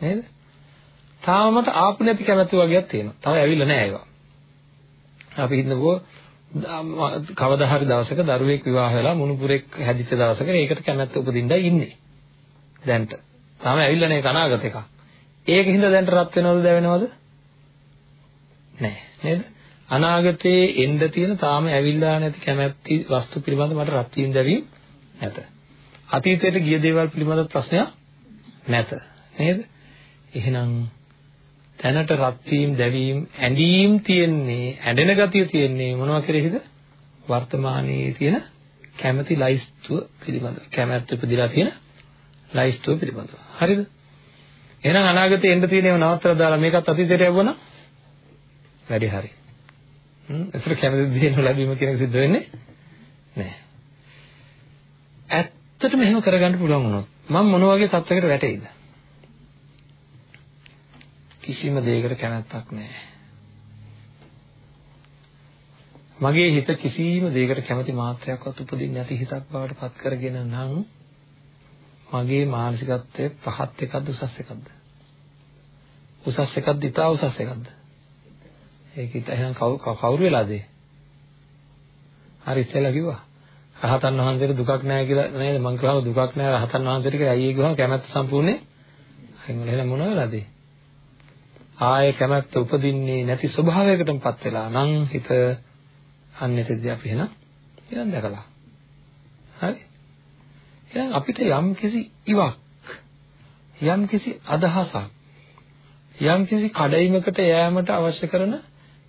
Speaker 1: නේද? තාම මට ආපු නැති කැමැත්ත වගේක් තියෙනවා. තව ඇවිල්ලා නැහැ ඒවා. අපි හිතනකෝ කවදා හරි දවසක දරුවෙක් විවාහ වෙලා මුණුපුරෙක් හැදිච්ච දවසක ඒකට කැමැත්ත උපදින්නයි ඉන්නේ. දැන්ට. තාම ඇවිල්ලා නැහැ අනාගත එකක්. ඒකින්ද දැන්ට රත් වෙනවද දැවෙනවද? නැහැ. නේද? අනාගතයේ එන්න තියෙන තාම ඇවිල්ලා නැති කැමැති වස්තු පිළිබඳ මට රත් වීම දැවීම නැත. අතීතයට ගිය දේවල් පිළිබඳ ප්‍රශ්නයක් නැත. නේද? එහෙනම් දැනට රත් වීම දැවීම ඇඳීම් තියෙන්නේ ඇඬෙන ගතිය තියෙන්නේ මොනවා කෙරෙහිද වර්තමානයේ තියෙන කැමැති ලයිස්තුව පිළිබඳව කැමැත්ත උපදිලා තියෙන ලයිස්තුව පිළිබඳව හරිද එහෙනම් අනාගතේ එන්න තියෙන ඒවා නවත්තලා දාලා මේකත් අතීතයට යවුවනම් වැඩි හරි හ්ම් ඒතර කැමැති දේ ලැබීම කියන එක සිද්ධ වෙන්නේ නැහැ ඇත්තටම එහෙම කරගන්න පුළුවන් වුණොත් මම මොන වගේ තත්යකට වැටෙයිද කිසිම දෙයකට කැමැත්තක් නැහැ. මගේ හිත කිසිම දෙයකට කැමති මාත්‍රයක්වත් උපදින්නේ නැති හිතක් බවට පත් කරගෙන නම් මගේ මානසිකත්වය පහත් එකක්ද උසස් එකක්ද? උසස් එකක්ද ඉතා උසස් එකක්ද? ඒක ඉත එහෙනම් කවුරු වෙලාද? හරි ඉස්සෙල්ලා කිව්වා. රහතන් වහන්සේට දුකක් නැහැ කියලා නේද? මං කියවම දුකක් නැහැ රහතන් වහන්සේට කියලා අයියේ ගිහම කැමැත්ත සම්පූර්ණේ. අයින් වල එහෙනම් මොන වෙලාද? ආයේ කැමැත්ත උපදින්නේ නැති ස්වභාවයකටමපත් වෙලා නම් හිත අන්නේතදී අපි එහෙනම් එහෙනම් දැකලා. හරි? එහෙනම් අපිට යම් කිසි ඉවක් යම් කිසි අදහසක් යම් කිසි කඩයිමකට යෑමට අවශ්‍ය කරන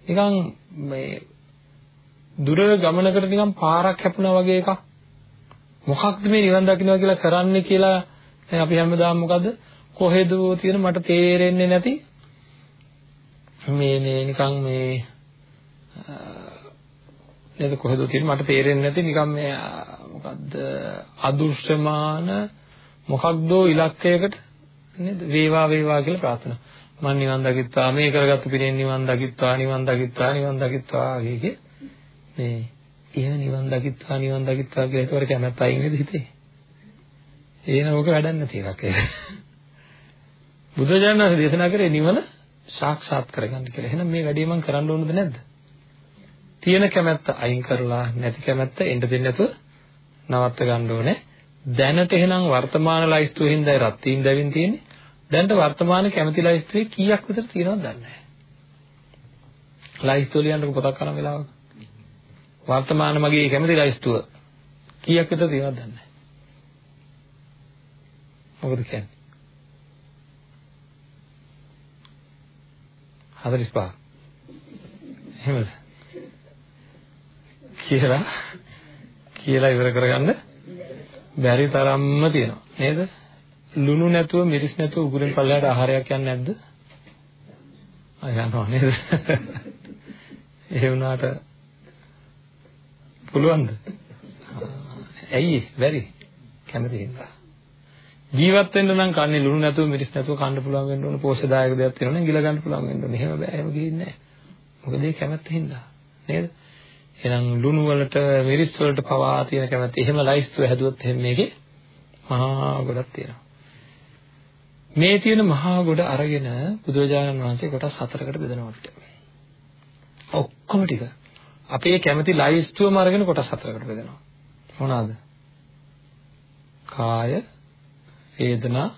Speaker 1: නිකන් මේ දුර ගමනකට නිකන් පාරක් හැපුණා වගේ එකක්. මොකක්ද මේ නිවන් දකින්නවා කියලා කරන්නේ කියලා දැන් අපි හැමදාම මොකද කොහෙදෝ තියෙන මට තේරෙන්නේ නැති. මේ මේ නිකන් මේ නේද? කොහෙද තියෙන්නේ මට තේරෙන්නේ නැති. නිකන් මේ මොකද්ද? අදෘශ්‍යමාන මොකක්දෝ ඉලක්කයකට නේද? වේවා වේවා කියලා ප්‍රාර්ථනා. මම නිවන් දකිත්වා මේ කරගත්තු පිළිෙන් නිවන් දකිත්වා නිවන් දකිත්වා නිවන් දකිත්වා කියේ මේ එහෙම නිවන් දකිත්වා නිවන් දකිත්වා කියලා ඒතකොට කැමැත්ත අයින් වෙද හිතේ එහෙනම් ඕක වැඩක් නැති එකක් ඒක බුදුජානක දේශනා කරේ නිවන සාක්ෂාත් කරගන්න කියලා. එහෙනම් මේ වැඩේ මම කරන්න ඕනද නැද්ද? තියෙන කැමැත්ත අයින් කරලා නැති කැමැත්ත එන්න දෙන්නේ නැතුව නවත්ත ගන්න ඕනේ. දැනට එහෙනම් වර්තමාන ලයිස්තුවේ හින්දායි රත් වීම දැවින් තියෙන්නේ. දැනට වර්තමාන කැමැති ලයිස්තුවේ කීයක් විතර තියෙනවද දන්නේ නැහැ. ලයිස්තුව ලියන්නකො පොතක් කරන වෙලාවක. වර්තමාන මගේ කැමැති ලයිස්තුව කීයක් විතර තියෙනවද දන්නේ නැහැ. මොකද කියන්නේ? 45. එහෙමද? කියලා කියලා ඉවර කරගන්න බැරි තරම්ම තියෙනවා නේද? ලුණු නැතුව මිරිස් නැතුව උගුරෙන් පල්ලයට ආහාරයක් යන්නේ නැද්ද? ආ යනවා නේද? ඒ වුණාට පුළුවන්ද? ඇයි බැරි? කැමති හින්දා. ජීවත් වෙන්න නම් කන්නේ ලුණු නැතුව මිරිස් නැතුව කන්න පුළුවන් වෙන්න ඕන පෝෂ්‍යදායක දෙයක් තියෙනවා නම් ගිල ගන්න පුළුවන් වෙන්න ඕන. එහෙම බෑ. එහෙම ගිහින්නේ නැහැ. මොකද ඒ කැමැත්ත හින්දා. නේද? එහෙනම් ලුණු වලට මිරිස් වලට පවා තියෙන කැමැත්ත. එහෙම ලයිස්තුව හැදුවොත් එහෙම මේකේ මහා ගොඩක් තියෙනවා. මේ තියෙන මහා ගොඩ අරගෙන බුදුරජාණන් වහන්සේ කොටස් හතරකට බෙදනවා අපිට. ඔක්කොම ටික අපේ කැමැති ලයිස්තුවම අරගෙන කොටස් හතරකට බෙදනවා. මොනවාද? කාය, වේදනා,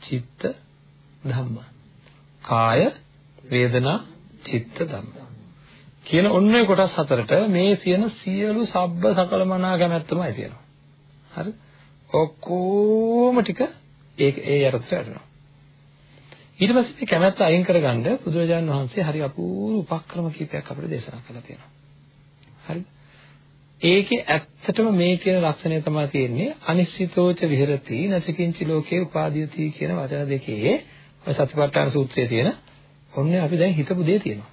Speaker 1: චිත්ත, ධම්ම. කාය, වේදනා, චිත්ත, ධම්ම. කියන ඔන්න ඔය කොටස් හතරට මේ තියෙන සියලු සබ්බ සකල මනා කැමැත්තමයි තියෙනවා. හරි? ඔක්කොම ටික ඒ ඒ යටතට වැටෙනවා. ඊට පස්සේ මේ කැමැත්ත අයින් කරගන්න බුදුරජාණන් වහන්සේ හරි අපූර්ව උපක්‍රම කීපයක් අපිට දේශනා කළා තියෙනවා. හරිද? ඒකේ ඇත්තටම මේ කියන ලක්ෂණය තමයි තියෙන්නේ අනිශ්චිතෝච විහෙරති නචකින්චි ලෝකේ උපාදීයති කියන වචන දෙකේ ඔය සතිපට්ඨාන සූත්‍රයේ තියෙන ඔන්නේ අපි දැන් හිතපු දේ තියෙනවා.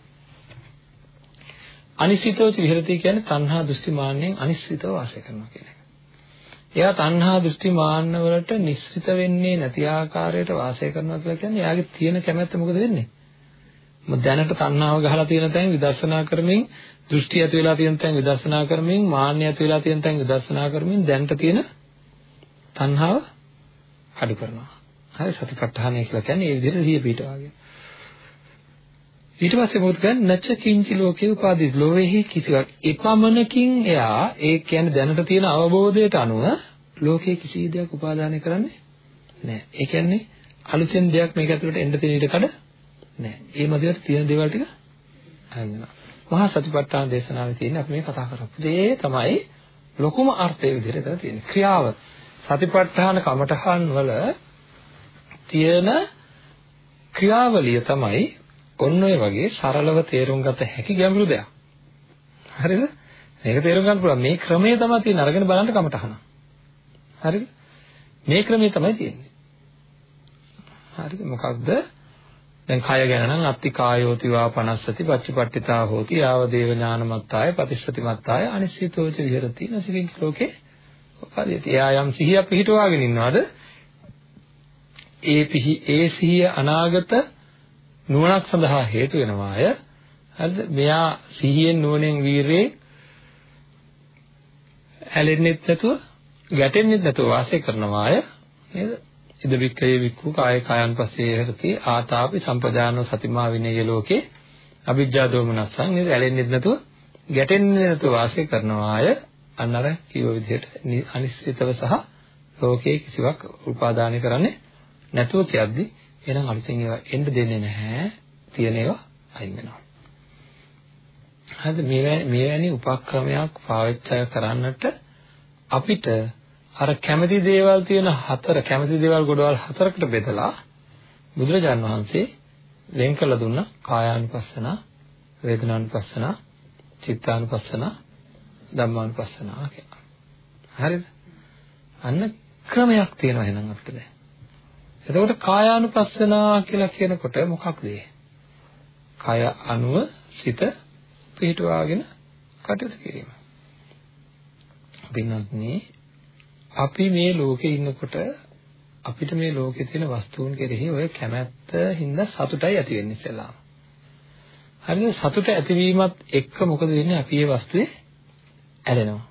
Speaker 1: අනිශ්චිතෝච විහෙරති කියන්නේ තණ්හා දෘෂ්ටි මාන්නෙන් අනිශ්චිතව වාසය කරනවා කියන එක. එයා තණ්හා දෘෂ්ටි මාන්න වලට නිශ්චිත වෙන්නේ නැති ආකාරයට වාසය කරනවා කියලා කියන්නේ එයාගේ තියෙන කැමැත්ත මොකද වෙන්නේ? මොකද දැනට තණ්හාව ගහලා තියෙන තැන් විදර්ශනා කරමින් දෘෂ්ටි ඇති වෙලා තියෙන තැන් විදර්ශනා කරමින් මාන්නය ඇති වෙලා තියෙන තැන් විදර්ශනා කරමින් දැනට තියෙන තණ්හාව අඩු කරනවා. හරි සතිපට්ඨානය කියලා කියන්නේ මේ විදිහට සිහිය පිටවාගෙන. ඊට පස්සේ මොකද කරන්නේ නැච කිංචි ලෝකේ උපාදී ලෝකෙහි කිසිවක් එපමණකින් එයා ඒ කියන්නේ දැනට තියෙන අවබෝධයට අනුව ලෝකේ කිසි දෙයක් උපාදානය කරන්නේ නැහැ. ඒ කියන්නේ අලුතෙන් දෙයක් මේක ඇතුළට එන්න තියෙන ඉඩ කඩ නැහැ. ඒ මැදට තියෙන දේවල් ටික අයින් වෙනවා. මහා සතිපට්ඨාන දේශනාවේ තියෙන අපි මේ කතා කරපු දේ තමයි ලොකුම අර්ථය විදිහට කරලා තියෙන්නේ. ක්‍රියාව සතිපට්ඨාන කමඨහන් වල තියෙන ක්‍රියාවලිය තමයි ඔන්න ඔය වගේ සරලව තේරුම් ගත හැකි ගැඹුරු දෙයක්. හරිද? මේක තේරුම් ගන්න පුළුවන්. මේ ක්‍රමය තමයි තියෙන අරගෙන බලන්න කමටහන. හරිද? මේ ක්‍රමය තමයි තියෙන්නේ. හරිද? මොකක්ද? දැන් කය ගැන නම් අත්ති කායෝති වා පනස්සති පච්චපට්ඨිතා හෝති ආව දේව ඥානමත්තාය ප්‍රතිස්සති මත්තාය අනිශ්චිතෝච විහෙරති නසිකින් ලෝකේ උපදීති. එයා යම් සිහියක් පිහිටවාගෙන ඉන්නවද? ඒ පිහි ඒ සිහිය අනාගත නුවණක් සඳහා හේතු වෙනවාය. හරිද? මෙයා සිහියෙන් නුවණෙන් වීරේ ඇලෙන්නෙත් නැතුව ගැටෙන්නෙත් නැතුව වාසය කරනවාය. නේද? ඉද වික්කේ වික්ඛු කාය කායන් පස්සේ හරති ආතාපි සම්පදානෝ සතිමා විනය ලෝකේ අවිජ්ජා දෝමනස්සං නේද? ඇලෙන්නෙත් නැතුව ගැටෙන්නෙත් නැතුව වාසය කරනවාය. අන්න අර කිව්ව විදිහට අනිශ්චිතව සහ ලෝකේ කිසිවක් උපාදානය කරන්නේ නැතුව කියද්දී එහෙනම් අලුතෙන් ඒවා එන්න දෙන්නේ නැහැ. තියෙන ඒවා අයින් වෙනවා. හරිද? මේ මේවැනි උපක්‍රමයක් පාවිච්චි කරන්නට අපිට අර කැමැති දේවල් තියෙන හතර කැමැති දේවල් ගොඩවල් හතරකට බෙදලා බුදුරජාන් වහන්සේ වෙන් කළ දුන්න කායානුපස්සන, වේදනානුපස්සන, චිත්තානුපස්සන, ධම්මානුපස්සන කියලා. හරිද? අන්න ක්‍රමයක් තියෙනවා එහෙනම් අපිට දැන්. එතකොට කායානුපස්සනා කියලා කියනකොට මොකක්ද ඒ? කය අනුව සිත පිහිටවාගෙන කටයුතු කිරීම. පින්වත්නි අපි මේ ලෝකේ ඉන්නකොට අපිට මේ ලෝකේ තියෙන වස්තුන් කෙරෙහි ඔය කැමැත්ත හින්දා සතුටයි ඇති වෙන්නේ ඉස්සෙල්ලාම. හරිද? සතුට ඇතිවීමත් එක්ක මොකද වෙන්නේ? අපි මේ වස්තුවේ ඇලෙනවා.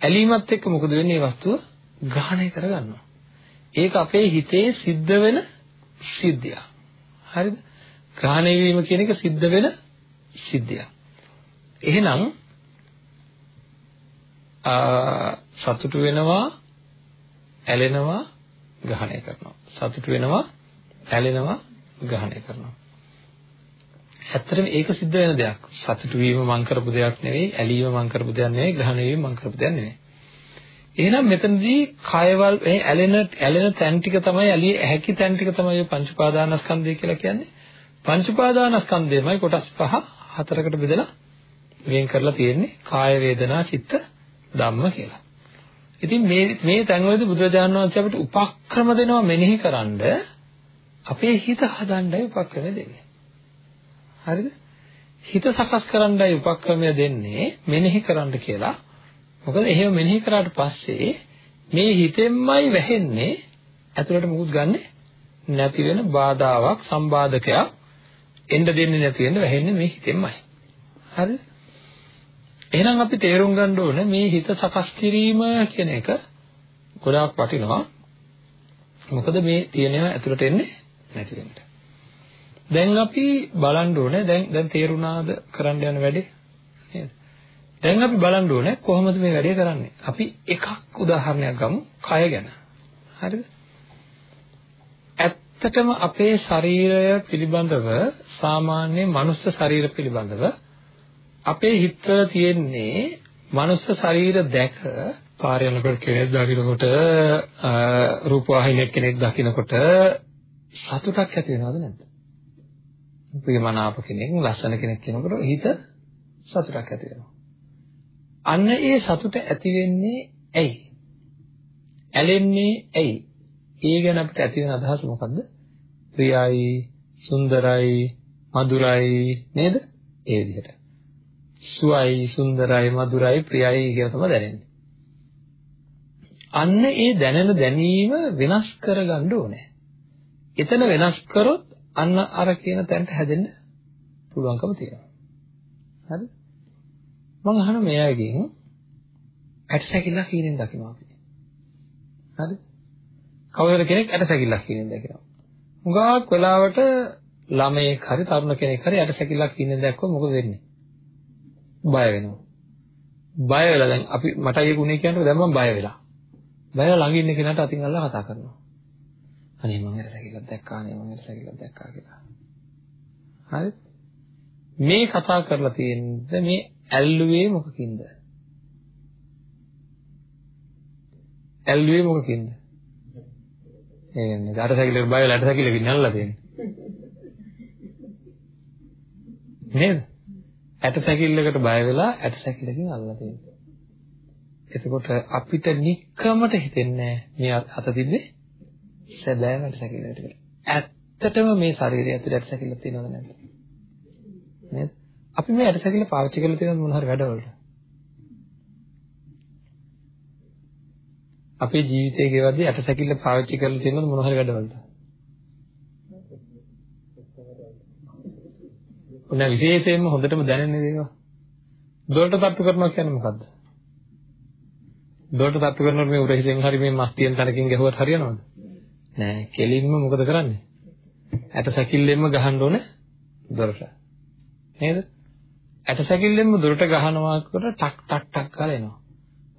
Speaker 1: ඇලීමත් එක්ක මොකද වෙන්නේ? මේ වස්තුව ග්‍රහණය කරගන්නවා. ඒක අපේ හිතේ සිද්ධ වෙන සිද්ධියක්. හරිද? ග්‍රහණය වීම කියන එක සිද්ධ වෙන සිද්ධියක්. එහෙනම් සතුටු වෙනවා, ඇලෙනවා, ග්‍රහණය කරනවා. සතුටු වෙනවා, ඇලෙනවා, ග්‍රහණය කරනවා. ඇත්තටම ඒක සිද්ධ වෙන දෙයක්. සතුටු වීම මං කරපු දෙයක් නෙවෙයි, ඇලීම මං කරපු දෙයක් නෙවෙයි, ග්‍රහණය වීම මං කරපු දෙයක් නෙවෙයි. එහෙනම් මෙතනදී කයවල් මේ ඇලෙන ඇලෙන තැන් ටික තමයි ඇලිය හැකි තැන් ටික තමයි පංච උපාදානස්කන්ධය කියලා කියන්නේ. පංච උපාදානස්කන්ධයමයි කොටස් පහ හතරකට බෙදලා වෙන් කරලා තියෙන්නේ කාය වේදනා චිත්ත ධම්ම කියලා. ඉතින් මේ මේ තැන්වලදී බුදුරජාණන් වහන්සේ අපිට උපක්‍රම දෙනවා මෙනෙහි කරන්ඩ අපේ හිත හදන්නයි උපක්‍රම දෙන්නේ. හරිද? හිත සකස් කරන්නයි උපක්‍රමය දෙන්නේ මෙනෙහි කරන්න කියලා. මොකද එහෙම මෙනෙහි කරාට පස්සේ මේ හිතෙන්මයි වැහෙන්නේ ඇතුළට මුකුත් ගන්නෙ නැති වෙන බාධාවක් සම්බාධකයක් එන්න දෙන්නේ නැති වෙන්න වැහෙන්නේ මේ හිතෙන්මයි. හරිද? එහෙනම් අපි තේරුම් ගන්න ඕනේ මේ හිත සකස් කිරීම කියන එක ගොඩාක් වටිනවා. මොකද මේ තියෙනවා ඇතුළට එන්නේ නැති වෙන්න. දැන් අපි බලන්න ඕනේ දැන් දැන් තේරුණාද කරන්න යන වැඩේ නේද? දැන් අපි බලන්න ඕනේ කොහොමද මේ වැඩේ කරන්නේ? අපි එකක් උදාහරණයක් ගමු කය ගැන. හරිද? ඇත්තටම අපේ ශරීරය පිළිබඳව සාමාන්‍ය මනුස්ස ශරීර පිළිබඳව අපේ හිතවල තියෙන්නේ මනුස්ස ශරීර දැක පාර යනකොට කෙනෙක් දකින්නකොට රූපවාහිනියක් කෙනෙක් දකින්නකොට සතුටක් ඇති වෙනවද නැද්ද? ප්‍රියමනාප කෙනෙක් ලස්සන කෙනෙක් කෙනකොට හිත සතුටක් ඇති වෙනවා. අන්න ඒ සතුට ඇති වෙන්නේ ඇයි? ඇලෙන්නේ ඇයි? ඒ ගැන අපිට ඇති වෙන අදහස මොකද්ද? ප්‍රියයි, සුන්දරයි, මధుරයි නේද? ඒ විදිහට. සුවයි, සුන්දරයි, මధుරයි, ප්‍රියයි කියලා තමයි දැනෙන්නේ. අන්න ඒ දැනෙන දැනීම වෙනස් කරගන්න ඕනේ. එතන වෙනස් කරොත් අන්න අර කියන තැනට හැදෙන්න පුළුවන්කම තියෙනවා. හරි? මම අහන මෙයාගෙන් ඇටසැකිල්ලක් හීනෙන් දකිනවා අපි. හරි? කවුරුද කෙනෙක් ඇටසැකිල්ලක් හීනෙන් දකිනවා. හුඟක් වෙලාවට ළමයෙක් හරි තරුණ කෙනෙක් හරි ඇටසැකිල්ලක් හීනෙන් දැක්කොත් මොකද වෙන්නේ? බය වෙනවා. බය වෙලා දැන් අපි මට අයියෙකුනේ කියනකොට දැන් මම බය වෙලා. බය වෙලා ළඟ ඉන්න කෙනාට අතින් අල්ලලා කතා කරනවා. අනේ මම ඇටසැකිල්ලක් දැක්කා නේ මම ඇටසැකිල්ලක් දැක්කා කියලා. හරි? මේ කතා කරලා තියෙන්නේ මේ ඇල්ලුවේ මොකකින්ද? ඇල්ලුවේ මොකකින්ද? ඒ කියන්නේ ඩාට සයිකලෙට බය වෙලා ඩාට සයිකලෙකින් නැල්ලලා තියෙන්නේ. නේද? ඇට සැකිල්ලකට බය වෙලා ඇට සැකිල්ලකින් අල්ලලා තියෙනවා. එතකොට අපිට නික්කමට හිතෙන්නේ මේ අත තිබ්බේ සැබෑම ඇට සැකිල්ලකට කියලා. ඇත්තටම මේ ශරීරය ඇතුලේ ඇට සැකිල්ලක් තියෙනවද නැද්ද? නේද? අපි මේ ඇටසැකිල්ල පාවිච්චි කරලා තියෙනවද මොන හරි වැඩවලට? අපේ ජීවිතයේ ගෙවද්දී ඇටසැකිල්ල පාවිච්චි කරලා තියෙනවද මොන හරි වැඩවලට? ඔන්න විශේෂයෙන්ම හොඳටම දැනෙන්නේ දේවා. දොරට තට්ටු කරනවා කියන්නේ මොකද්ද? දොරට තට්ටු කරනකොට මේ උරහිසෙන් හරි මේ මස් තියෙන තැනකින් ගැහුවත් හරියනවද? නෑ. කෙලින්ම මොකද කරන්නේ? ඇටසැකිල්ලෙන්ම ගහන්න ඕනේ දොරට. නේද? ඇටසැකිල්ලෙන්ම දොරට ගහනවා කොට ටක් ටක් ටක් කාලා එනවා.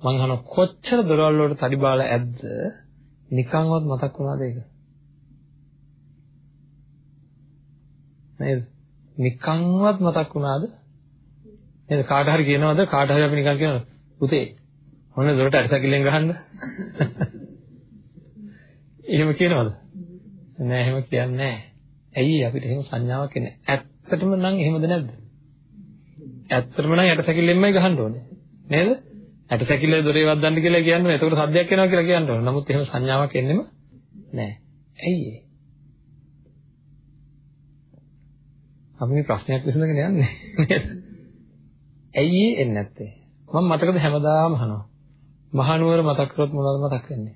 Speaker 1: මං අහන කොච්චර දොරවල් වලට තඩි බාලා ඇද්ද? නිකන්වත් මතක් වුණාද ඒක? නේද? නිකන්වත් මතක් වුණාද? නේද කාට හරි කියනවද කාට හරි අපි නිකන් කියනවද? පුතේ ඔන්න දොරට ඇටසැකිල්ලෙන් ගහන්න. [laughs] එහෙම කියනවද? නෑ එහෙම කියන්නේ නෑ. ඇයි අපිට එහෙම සංඥාවක් එන්නේ? ඇත්තටම නම් එහෙමද නැද්ද? ඇත්තටම නම් ඇටසැකිල්ලෙන්මයි ගහන්න ඕනේ. නේද? ඇටසැකිල්ල දොරේ වද්දන්න කියලා කියන්නේ එතකොට සද්දයක් එනවා කියලා කියන්න ඕනේ. නමුත් එහෙම සංඥාවක් එන්නෙම නැහැ. ඇයි ඒ? අපි මේ ප්‍රශ්නයක් විසඳගෙන යන්නේ නේද? ඇයි ඒ එන්නේ නැත්තේ? මම මතකද හැමදාම අහනවා. මහනුවර මතක් කරොත් මොනවද මතක් වෙන්නේ?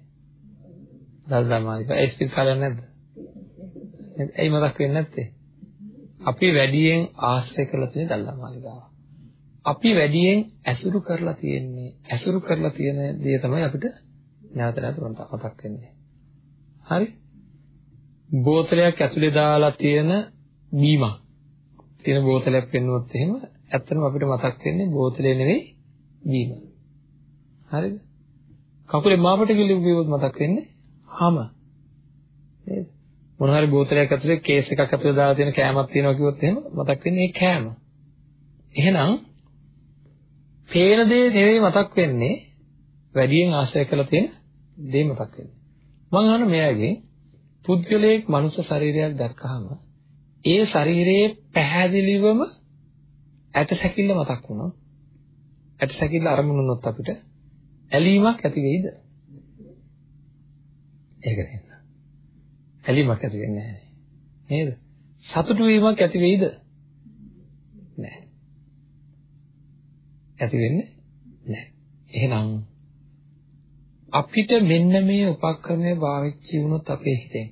Speaker 1: දල්දා මාලිකා. ඒ ස්පීකර් කාලයක් නැද්ද? ඇයි මතක් වෙන්නේ නැත්තේ? අපි වැඩියෙන් ආශ්‍රය කරලා තියෙන දල්දා මාලිකාව. අපි වැඩියෙන් ඇසුරු කරලා තියෙන්නේ ඇසුරු කරලා තියෙන දේ තමයි අපිට නැවත නැවත මතක් වෙන්නේ. හරි? බෝතලයක් ඇතුලේ දාලා තියෙන බීමක්. තියෙන බෝතලයක් පෙන්නුවොත් එහෙම ඇත්තටම අපිට මතක් වෙන්නේ බෝතලේ නෙවෙයි බීම. හරිද? කකුලේ මාපට ගිලිව්වොත් මතක් වෙන්නේ හැම. නේද? මොන හරි බෝතලයක් ඇතුලේ කේස් එකක් ඇතුලේ දාලා තියෙන කෑමක් තියෙනවා කිව්වොත් එහෙම මතක් වෙන්නේ ඒ කෑම. එහෙනම් පේන දේ නෙවෙයි මතක් වෙන්නේ වැඩියෙන් ආශ්‍රය කරලා තියෙන දේ මතක් වෙන්නේ. මම අහන මෙයාගේ පුද්ගලයෙක් මනුෂ්‍ය ශරීරයක් දැක්කහම ඒ ශරීරයේ පැහැදිලිවම ඇට සැකිල්ල මතක් වුණා. ඇට සැකිල්ල අරමුණු වුණොත් අපිට ඇලීමක් ඇති වෙයිද? ඒක නේද? ඇලීමක් ඇති වෙන්නේ නැහැ නේද? සතුටු වීමක් ඇති වෙයිද? නැහැ. ඇති වෙන්නේ නැහැ. එහෙනම් අපිට මෙන්න මේ උපක්‍රමය පාවිච්චි වුණොත් අපේ හිතෙන්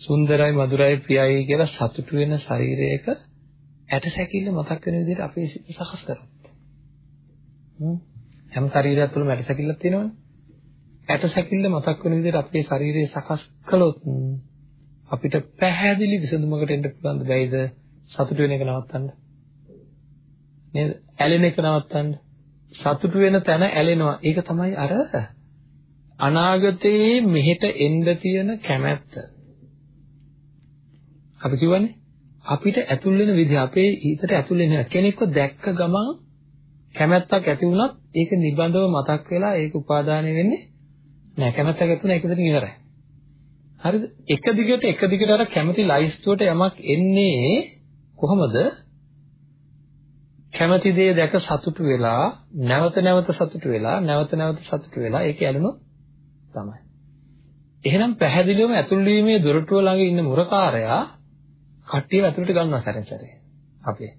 Speaker 1: සුන්දරයි මధుරයි ප්‍රියයි කියලා සතුටු වෙන ශරීරයක ඇටසැකිල්ල මතක් වෙන විදිහට අපේ සිත සකස් කරගත්තා. හැම ශරීරයක් තුළම ඇටසැකිල්ලක් තියෙනවනේ. ඇටසැකිල්ල මතක් වෙන විදිහට අපේ ශරීරය සකස් කළොත් අපිට පැහැදිලි විසඳුමකට එන්න පුළුවන් බෑයිද සතුට වෙන එක නවත්තන්න නේද? ඇලෙන එක නවත්තන්න. සතුට වෙන තැන ඇලෙනවා. ඒක තමයි අර අනාගතයේ මෙහෙට එන්න තියෙන කැමැත්ත. අපි කියවනේ අපිට ඇතුල් වෙන විදිහ අපේ හිතට ඇතුල් වෙන කෙනෙක්ව දැක්ක ගමන් කැමැත්තක් ඇති වුණත් ඒක නිබඳව මතක් වෙලා ඒක උපාදානය වෙන්නේ නැහැ කැමැත්තක් ඇති වුණා ඒක දෙන්න ඉවරයි. හරිද? එක දිගට එක දිගට අර කැමති ලයිස්තුවට යමක් එන්නේ කොහොමද? කැමති දේ දැක සතුටු වෙලා නැවත නැවත සතුටු වෙලා නැවත නැවත සතුටු වෙලා ඒක ඇලුනොත් තමයි. එහෙනම් පැහැදිලිවම ඇතුල් වීමේ දොරටුව ළඟ ඉන්න මුරකාරයා කට්ටියව ඇතුළට ගන්නවා සැරෙන් සැරේ. අපේ.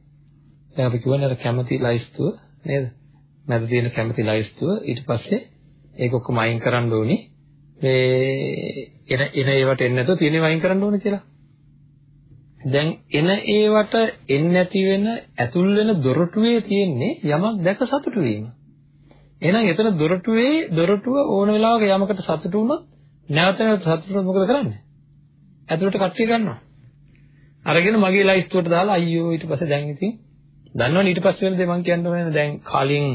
Speaker 1: දැන් අපි කියවනේ අර කැමති ලයිස්තුව නේද? මැද තියෙන කැමති ලයිස්තුව ඊට පස්සේ ඒක ඔක්කොම අයින් කරන්න ඕනි. මේ එන එන ඒවට එන්නේ නැතුව තියෙන වයින් කරන්න ඕනේ කියලා. දැන් එන ඒවට එන්නේ නැති වෙන ඇතුල් වෙන දොරටුවේ තියෙන්නේ යමක් දැක සතුටු වීම. එහෙනම් එතන දොරටුවේ දොරටුව ඕන වෙලාවක යමකට සතුටු වුණොත් නැවත නැවත සතුටු වුණොත් මොකද කරන්නේ? ඇතුළට කට්ටිය ගන්නවා. අරගෙන මගේ ලයිස්තුවට දාලා අයියෝ ඊට පස්සේ දැන් ඉතින් දන්නවනේ ඊට පස්සේ වෙන දේ මම කියන්න ඕනේ දැන් කලින්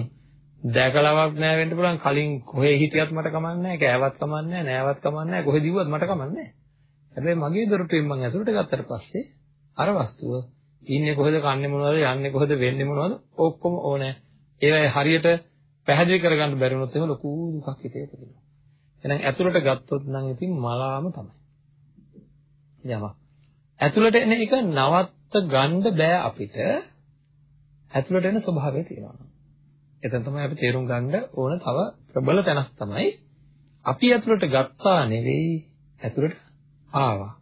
Speaker 1: දැකලාවක් නෑ වෙන්න පුළුවන් කලින් කොහේ හිටියත් මට කමන්නේ නෑ කෑවත් කමන්නේ නෑ නෑවත් කමන්නේ නෑ කොහෙ දිව්වත් මට කමන්නේ නෑ හැබැයි මගේ දොරටුවෙන් මම ඇතුළට ගත්තට පස්සේ අර වස්තුව. ඉන්නේ කොහෙද කන්නේ මොනවද යන්නේ කොහෙද වෙන්නේ මොනවද ඔක්කොම ඕනේ. ඒවයි හරියට පැහැදිලි කරගන්න බැරි වුණොත් එහෙම ලොකු දුකක් හිතේ උපදිනවා එහෙනම් ඇතුළට ගත්තොත් නම් ඉතින් මලාම තමයි. යමක්. ඇතුළට එන එක නවත්ත ගන්න බෑ අපිට. ඇතුළට එන ස්වභාවය තියෙනවා. එතන තමයි අපි තේරුම් ගන්න ඕන තව ප්‍රබල තැනක් තමයි අපි ඇතුළට ගත්තා නෙවෙයි ඇතුළට ආවා.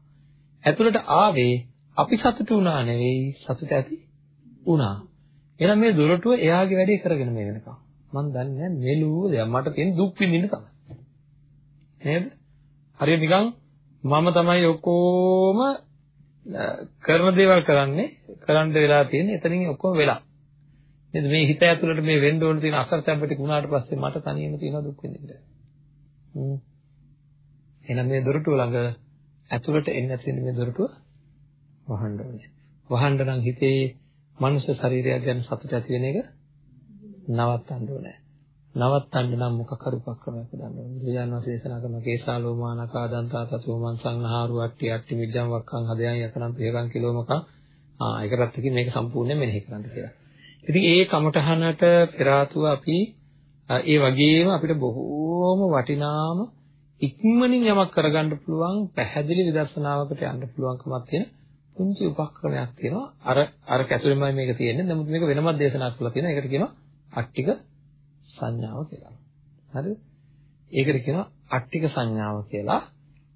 Speaker 1: ඇතුළට ආවේ අපි සතුටු වුණා නෙවෙයි සතුට ඇති වුණා. එහෙනම් මේ දොරටුව එයාගේ වැඩේ කරගෙන මේ වෙනකම්. මම දන්නේ නැහැ මෙලුව දැන් මට තියෙන දුක් විඳින්න තමයි. නේද? හරියට නිකන් මම තමයි ඔක්කොම කරන දේවල් කරන්නේ කරන්න වෙලා තියෙන්නේ එතනින් ඔක්කොම වෙලා. නේද මේ හිත ඇතුළට මේ වෙන්න ඕන තියෙන අකරතැබ්බට වුණාට පස්සේ මට තනියම තියෙන දුක් වෙන්නේ හ්ම් එහෙනම් මේ දොරටුව ළඟ ඇතුළට එන්නේ නැති මේ දොරටුව වහන්න ඕනේ වහන්න නම් හිතේ මනුෂ්‍ය ශරීරයක් ගැන සතුට ඇති වෙන එක නවත්තන්න ඕනේ නවත්තන්න නම් මොකක් හරි උපක්‍රමයක් හදන්න ඕනේ. බුදුන් වහන්සේ දේශනා කරන කේසාලෝමානකා දන්තා තසෝමන් සංහාරු අට්ටි අට්ටි මිජ්ජම් වක්කං හදයන් යකනම් පියකම් කිලෝමකම් ආ ඒක පැත්තකින් මේක සම්පූර්ණයෙන් මෙනෙහි කරන්න කියලා. ඉතින් ඒ කමඨහනට පෙර අපි ඒ වගේම අපිට බොහෝම වටිනාම ඉක්මනින් යමක් කරගන්න පුළුවන් පැහැදිලි විදර්ශනාවකට යන්න පුළුවන්කමක් තියෙන පුංචි උපක්‍රමයක් තියෙනවා. අර අර කැතුරෙමයි මේක තියෙන්නේ. නමුත් මේක වෙනමත් දේශනා කරලා තියෙනවා. ඒකට කියනවා අට්ටික සංඥාව කියලා. හරිද ඒකට කියනවා අට්ටික සංඥාව කියලා.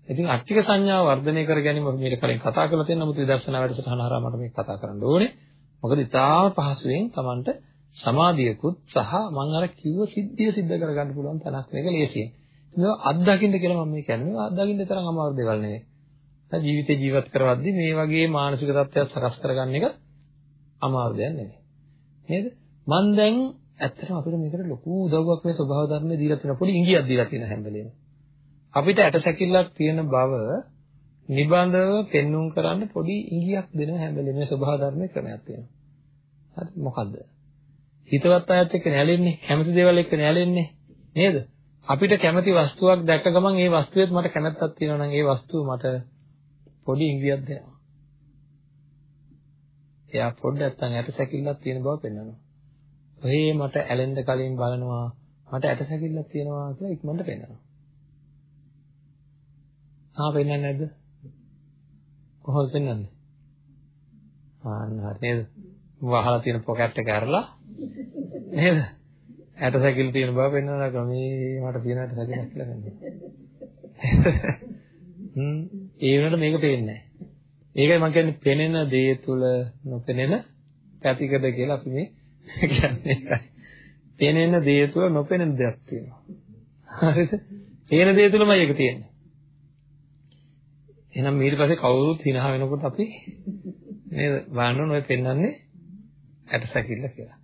Speaker 1: ඉතින් අට්ටික සංඥාව වර්ධනය කර ගැනීම මීට කලින් කතා කරලා තියෙන නමුත් විදර්ශනා වැඩසටහන හරහා මට මේක කතා කරන්න ඕනේ. මොකද ඉතාම පහසුවෙන් Tamanට සමාධියකුත් සහ මම අර කිව්ව සිද්ධිය සිද්ධ කරගන්න පුළුවන් තැනක් මේක ලේසියෙන්. මේක අත්දකින්න කියලා මම මේ කියන්නේ. මේක අත්දකින්න තරම් අමාරු දේවල් නෙවෙයි. ජීවිතේ ජීවත් කරවද්දි මේ වගේ මානසික තත්ත්වයක් සකස් කරගන්න එක අමාරු දෙයක් නෙවෙයි. නේද? මම දැන් ඇත්තටම අපිට මේකට ලොකු උදව්වක් මේ ස්වභාව ධර්මයේ දීලා තියෙන පොඩි ඉඟියක් දීලා තියෙන හැම වෙලේම. අපිට ඇටසැකිල්ලක් තියෙන බව නිබඳව පෙන්눔 කරන්න පොඩි ඉඟියක් දෙන හැම වෙලේම මේ ස්වභාව ධර්මයේ ක්‍රමයක් තියෙනවා. හරි මොකද්ද? හිතවත් අයත් එක්ක නැලෙන්නේ, කැමති දේවල් එක්ක නැලෙන්නේ නේද? අපිට කැමති වස්තුවක් දැක්ක ගමන් ඒ වස්තුවේත් මට කැමැත්තක් තියෙනවා නම් ඒ වස්තුව මට පොඩි ඉඟියක් දෙනවා. එයා පොඩ්ඩක් නැත්තම් ඇට සැකිල්ලක් තියෙන බව පෙන්වනවා. ඔහේ මට ඇලෙන්න කලින් බලනවා මට ඇට සැකිල්ලක් තියෙනවා කියලා ඉක්මනට පෙන්වනවා. ආ පෙන්වන්නේ නැද්ද? කොහොමද පෙන්වන්නේ? ආන්න හරි නේද? වහලා තියෙන පොකට් එක ඇරලා නේද? ඇට සැකිලි තියෙන බව පෙන්වනවා ක්‍රමේ මට තියෙන ඇට සැකිලක් කියලා නේද? [laughs] හ්ම් ඒ වෙනකොට මේක පේන්නේ නැහැ. ඒකයි මම කියන්නේ පෙනෙන දේ තුල නොපෙනෙන පැතිකඩ කියලා අපි මේ කියන්නේ. පෙනෙන දේ තුල නොපෙනෙන දෙයක් තියෙනවා. හරිද? පේන දේ තුලමයි ඒක තියෙන්නේ. එහෙනම් ඊට පස්සේ කවුරුත් හිනහ වෙනකොට අපි නේද බලන්න ඔය පෙන්වන්නේ ඇටසැකිල්ල කියලා.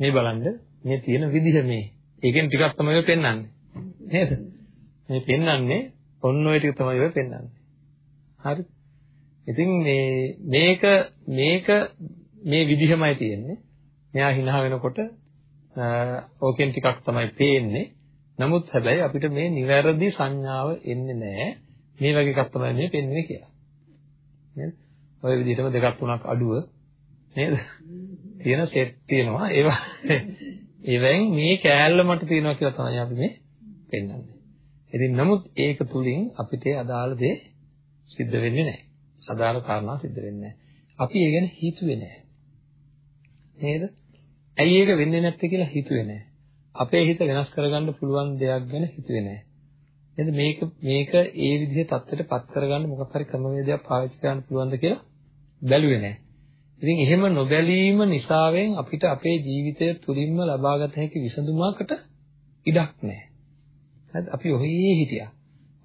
Speaker 1: මේ බලන්න මේ තියෙන විදිහ මේ. ඒකෙන් ටිකක් තමයි ඔය පෙන්වන්නේ. නේද? මේ පෙන්වන්නේ ඔන්න ඔය ටික තමයි ඔය පෙන්වන්නේ. හරි? ඉතින් මේ මේක මේක මේ විදිහමයි තියෙන්නේ. මෙයා hina වෙනකොට ඕකෙන් ටිකක් තමයි පේන්නේ. නමුත් හැබැයි අපිට මේ නිවැරදි සංඥාව එන්නේ නැහැ. මේ වගේ එකක් තමයි මේ පෙන්වන්නේ කියලා. නේද? ඔය විදිහටම දෙකක් තුනක් අඩුව නේද? තියෙන සෙට් තියෙනවා. ඒවා ඒවෙන් මේ කෑල්ල මට තියෙනවා කියලා තමයි අපි මේ පෙන්වන්නේ. ඉතින් නමුත් ඒක තුලින් අපිට අදාළ දේ සිද්ධ වෙන්නේ නැහැ. අදාළ කාරණා සිද්ධ වෙන්නේ නැහැ. අපි ඒ ගැන හිතුවේ නැහැ. නේද? ඇයි ඒක වෙන්නේ නැත්තේ කියලා හිතුවේ නැහැ. අපේ හිත වෙනස් කරගන්න පුළුවන් දෙයක් ගැන හිතුවේ නැහැ. නේද? මේක මේක ඒ විදිහේ தත්ත්වයට පත් කරගන්න මොකක් හරි ක්‍රමවේදයක් පාවිච්චි කරන්න පුළුවන්ද කියලා බැලුවේ නැහැ. ඉතින් එහෙම නොබැලීම නිසාවෙන් අපිට අපේ ජීවිතය තුලින්ම ලබාගත හැකි විසඳුමකට ඉඩක් නැහැ. හරිද? අපි ඔහේ හිටියා.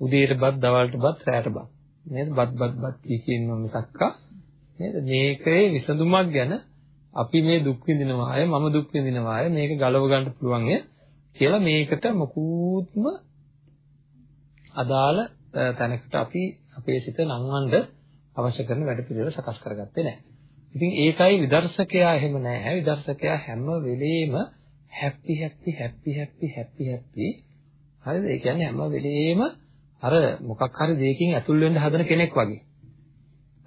Speaker 1: උදේට බත්, දවල්ට බත්, රාට බත්. නේද? බත් බත් බත් කී කියන මිසක්කා නේද? මේකේ විසඳුමක් ගැන අපි මේ දුක් විඳිනවා අය මම දුක් විඳිනවා අය මේක ගලව ගන්න පුළුවන් කියලා මේකට මොකුත්ම අදාළ තැනකට අපි අපේ සිත නංවන්න අවශ්‍ය කරන වැඩ පිළිවෙල සකස් කරගත්තේ නැහැ. ඉතින් ඒකයි විදර්ශකයා එහෙම නැහැ. විදර්ශකයා හැම වෙලෙම හැපි හැපි හැපි හැපි හැපි හැපි හරිද? ඒ කියන්නේ හැම වෙලෙම අර මොකක් හරි දෙයකින් ඇතුල් වෙන්න හදන කෙනෙක් වගේ.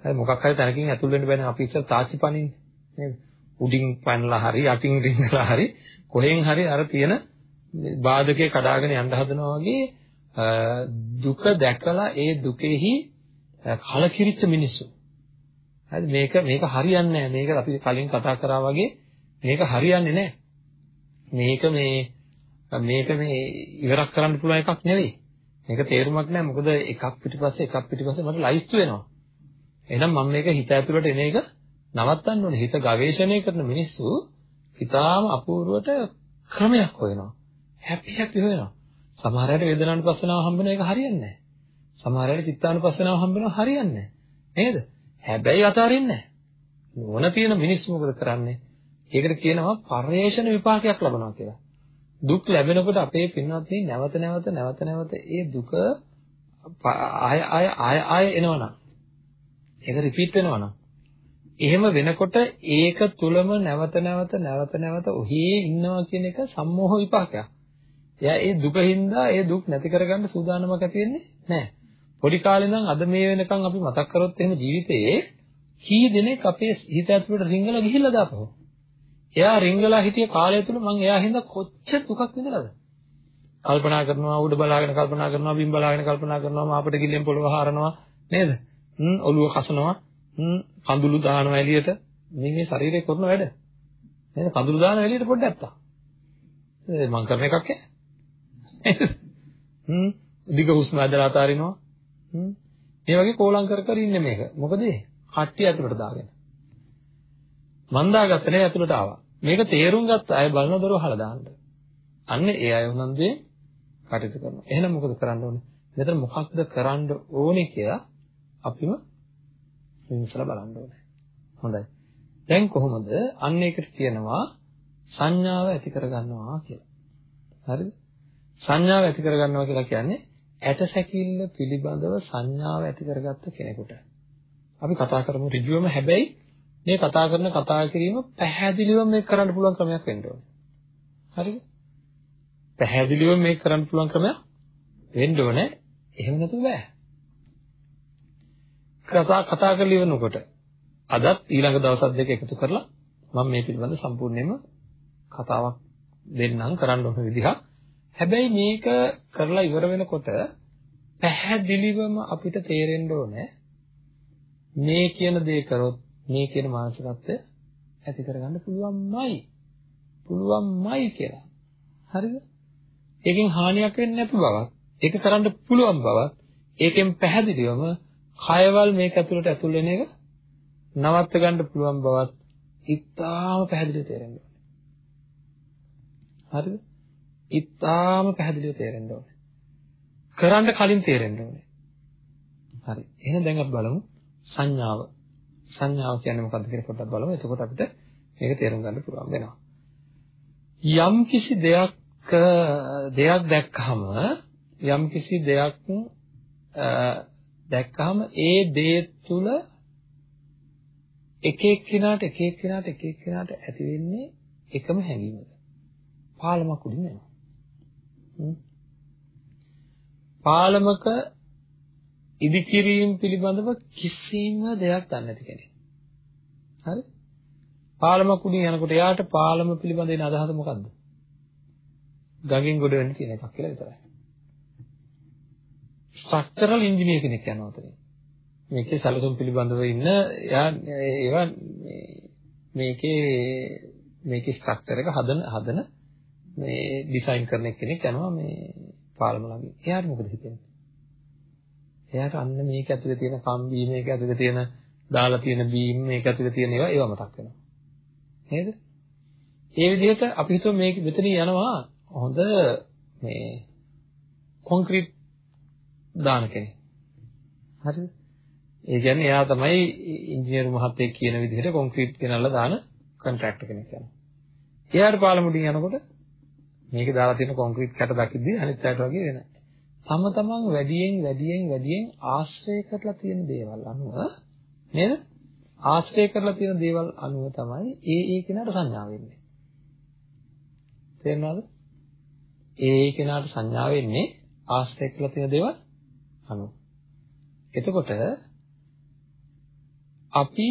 Speaker 1: හරි මොකක් හරි තැනකින් ඇතුල් වෙන්න බෑනේ අපි ඉස්සර තාච්චි පනින්නේ නේද? උඩින් පැනලා හරි යටින් රිංගලා හරි කොහෙන් හරි අර තියෙන බාධකේ කඩාගෙන යන්න හදනවා වගේ දුක දැකලා ඒ දුකෙහි කලකිරිච්ච මිනිස්සු. හරි මේක මේක හරියන්නේ නැහැ. මේක අපි කලින් කතා කරා වගේ මේක හරියන්නේ නැහැ. මේක මේ මේක මේ ඉවරක් කරන්න පුළුවන් එකක් නෙවෙයි. මේක තේරුමක් නැහැ. මොකද එකක් පිටිපස්සේ එකක් පිටිපස්සේ මට ලයිස්තු වෙනවා. එහෙනම් මම මේක හිත ඇතුළට එන එක නවත්තන්න ඕනේ. හිත ගවේෂණය කරන මිනිස්සු හිතාම අපූර්වට ක්‍රමයක් හොයනවා. හැපි හැපි හොයනවා. සමහර අයට වේදනානුපස්සනාව හම්බ වෙන එක හරියන්නේ නැහැ. සමහර අයට චිත්තානුපස්සනාව හම්බ වෙනවා හරියන්නේ නැහැ. නේද? හැබැයි අතාරින්නේ නැහැ. නොවන තියෙන මිනිස්සු මොකද කරන්නේ? ඒකට කියනවා පරේෂණ විපාකයක් ලබනවා කියලා. දුක් ලැබෙනකොට අපේ පින්වත් නැවත නැවත නැවත නැවත ඒ දුක ආය ආය ආය ආය එනවනම් ඒක රිපීට් වෙනවනම් එහෙම වෙනකොට ඒක තුලම නැවත නැවත නැවත නැවත ඔහේ ඉන්නවා කියන එක සම්මෝහ විපාකයක්. එයා ඒ දුකින්දා ඒ දුක් නැති කරගන්න සූදානමක් ඇති වෙන්නේ නැහැ. පොඩි කාලේ ඉඳන් අද මේ වෙනකන් අපි මතක් කරොත් එහෙම ජීවිතයේ කී දෙනෙක් අපේ හිත ඇතුළට රිංගලා ගිහිල්ලා දාපහො. එයා රිංගලා හිටිය කාලය තුල මම එයා හින්දා කොච්චර දුකක් විඳලාද? කල්පනා කරනවා උඩ බලාගෙන කල්පනා කරනවා බිම් බලාගෙන කල්පනා කරනවා මාපට ගිල්ලෙන් පොළව හරනවා නේද? හ්ම් ඔළුව කසනවා හ්ම් කඳුළු දානවා එළියට මේ මේ ශරීරේ කරන වැඩ. නේද? කඳුළු දානවා එළියට පොඩ්ඩක් අත්තා. ඒ මං කරන එකක් ඈ. හ්ම් දිග හුස්ම ඇදලා අතාරිනවා. හ්ම් මේ වගේ කෝලම් කර කර ඉන්නේ මේක. මොකද ඒ කට්ටිය ඇතුළට දාගෙන. මන් දාගත්ත නේ ඇතුළට ආවා. මේක තේරුම් ගත්ත අය බලන දරුව අහලා දාන්න. අන්න ඒ අය උනන්දුවේ කටයුතු කරනවා. එහෙනම් මොකද කරන්න ඕනේ? මෙතන මොකක්ද කරන්න ඕනේ කියලා අපිම විමසලා බලන්න ඕනේ. හොඳයි. දැන් කොහොමද අන්න ඒකට කියනවා සංඥාව ඇති කරගන්නවා කියලා. හරිද? සංඥාව ඇති කරගන්නවා කියලා කියන්නේ ඇටසැකිල්ල පිළිබඳව සංඥාව ඇති කරගත්ත කෙනෙකුට. අපි කතා කරමු ඍජුවම හැබැයි මේ කතා කරන කතා කිරීම පැහැදිලිව මේක කරන්න පුළුවන් ක්‍රමයක් වෙන්න ඕනේ. හරිද? පැහැදිලිව මේක කරන්න පුළුවන් ක්‍රමයක් වෙන්න ඕනේ. එහෙම නැතුව බෑ. කතා කතා කරලා ඉවරනකොට අදත් ඊළඟ දවස් දෙක එකතු කරලා මම මේ පිළිබඳව සම්පූර්ණයෙන්ම කතාවක් දෙන්නම් කරන්න ඕන විදිහක්. හැබැයි මේක කරලා ඉවර වෙනකොට පැහැදිලිවම අපිට තේරෙන්න ඕනේ මේ කියන දේ කරොත් මේ කියන මානසිකත්වය ඇති කරගන්න පුළුවන්මයි. පුළුවන්මයි කියලා. හරිද? ඒකෙන් හානියක් වෙන්නේ නැති බවත්, ඒක කරන්න පුළුවන් බවත්, ඒකෙන් පැහැදිලිවම කයවල් මේක ඇතුළට ඇතුල් වෙන එක නවත්ත ගන්න පුළුවන් බවත් ඉතාම පැහැදිලිව තේරෙන්න ඕනේ. හරිද? ඉතාම පැහැදිලිව තේරෙන්න ඕනේ. කරන්න කලින් තේරෙන්න ඕනේ. හරි. එහෙනම් දැන් අපි බලමු සංඥාව. සංඥාව කියන්නේ මොකක්ද කියලා පොඩ්ඩක් බලමු. එතකොට අපිට මේක තේරුම් ගන්න පුළුවන් වෙනවා. යම් කිසි දෙයක් දෙයක් දැක්කහම යම් කිසි දෙයක් දැක්කහම ඒ දේ තුල එක එක්කිනාට එක එක්කිනාට එක එක්කිනාට ඇති වෙන්නේ එකම හැඟීමද? පාලමක් උඩින් යනවා. පාලමක ඉදිකිරීම පිළිබඳව කිසිම දෙයක් දන්නේ නැති කෙනෙක්. හරි? පාලමක් උඩින් යනකොට එයාට පාලම පිළිබඳ එන අදහස මොකද්ද? ගඟෙන් ගොඩ වෙන්න තියෙන එකක් කියලා විතරයි. ස්ට්‍රක්චරල් ඉන්ජිනියර් කෙනෙක් යනවා උතනින්. මේකේ සැලසුම් පිළිබඳව ඉන්න එයා ඒවා මේකේ මේකේ ස්ට්‍රක්චර් එක හදන හදන මේ ඩිසයින් කරන කෙනෙක් යනවා මේ පාලම ළඟින්. එයාට මොකද හිතෙන්නේ? එයාට අන්න මේක ඇතුලේ තියෙන කම්බි මේක ඇතුලේ තියෙන දාලා තියෙන බීම් මේක ඇතුලේ තියෙන ඒවා ඒවා මතක් වෙනවා. නේද? ඒ විදිහට අපි හිතුව මේක මෙතන යනවා හොඳ මේ කොන්ක්‍රීට් දාන කෙනෙක්. හරිද? ඒ කියන්නේ එයා තමයි ඉංජිනේරු මහත්තයෙක් කියන විදිහට කොන්ක්‍රීට් ගෙනල්ලා දාන කොන්ට්‍රැක්ටර් කෙනෙක් යනවා. එයාට පාලමුඩින් යනකොට මේකේ දාලා තියෙන කොන්ක්‍රීට් කැට දකිද්දී අනිත් පැයට වගේ වෙන. තම තමන් වැඩියෙන් වැඩියෙන් වැඩියෙන් ආශ්‍රය කරලා තියෙන දේවල් අනුව නේද? ආශ්‍රය කරලා තියෙන දේවල් අනුව තමයි ඒ ඒ කෙනාට සංඥා වෙන්නේ. තේරෙනවද? ඒ ඒ කෙනාට සංඥා වෙන්නේ ආශ්‍රය කරලා තියෙන දේවල් අනුව. එතකොට අපි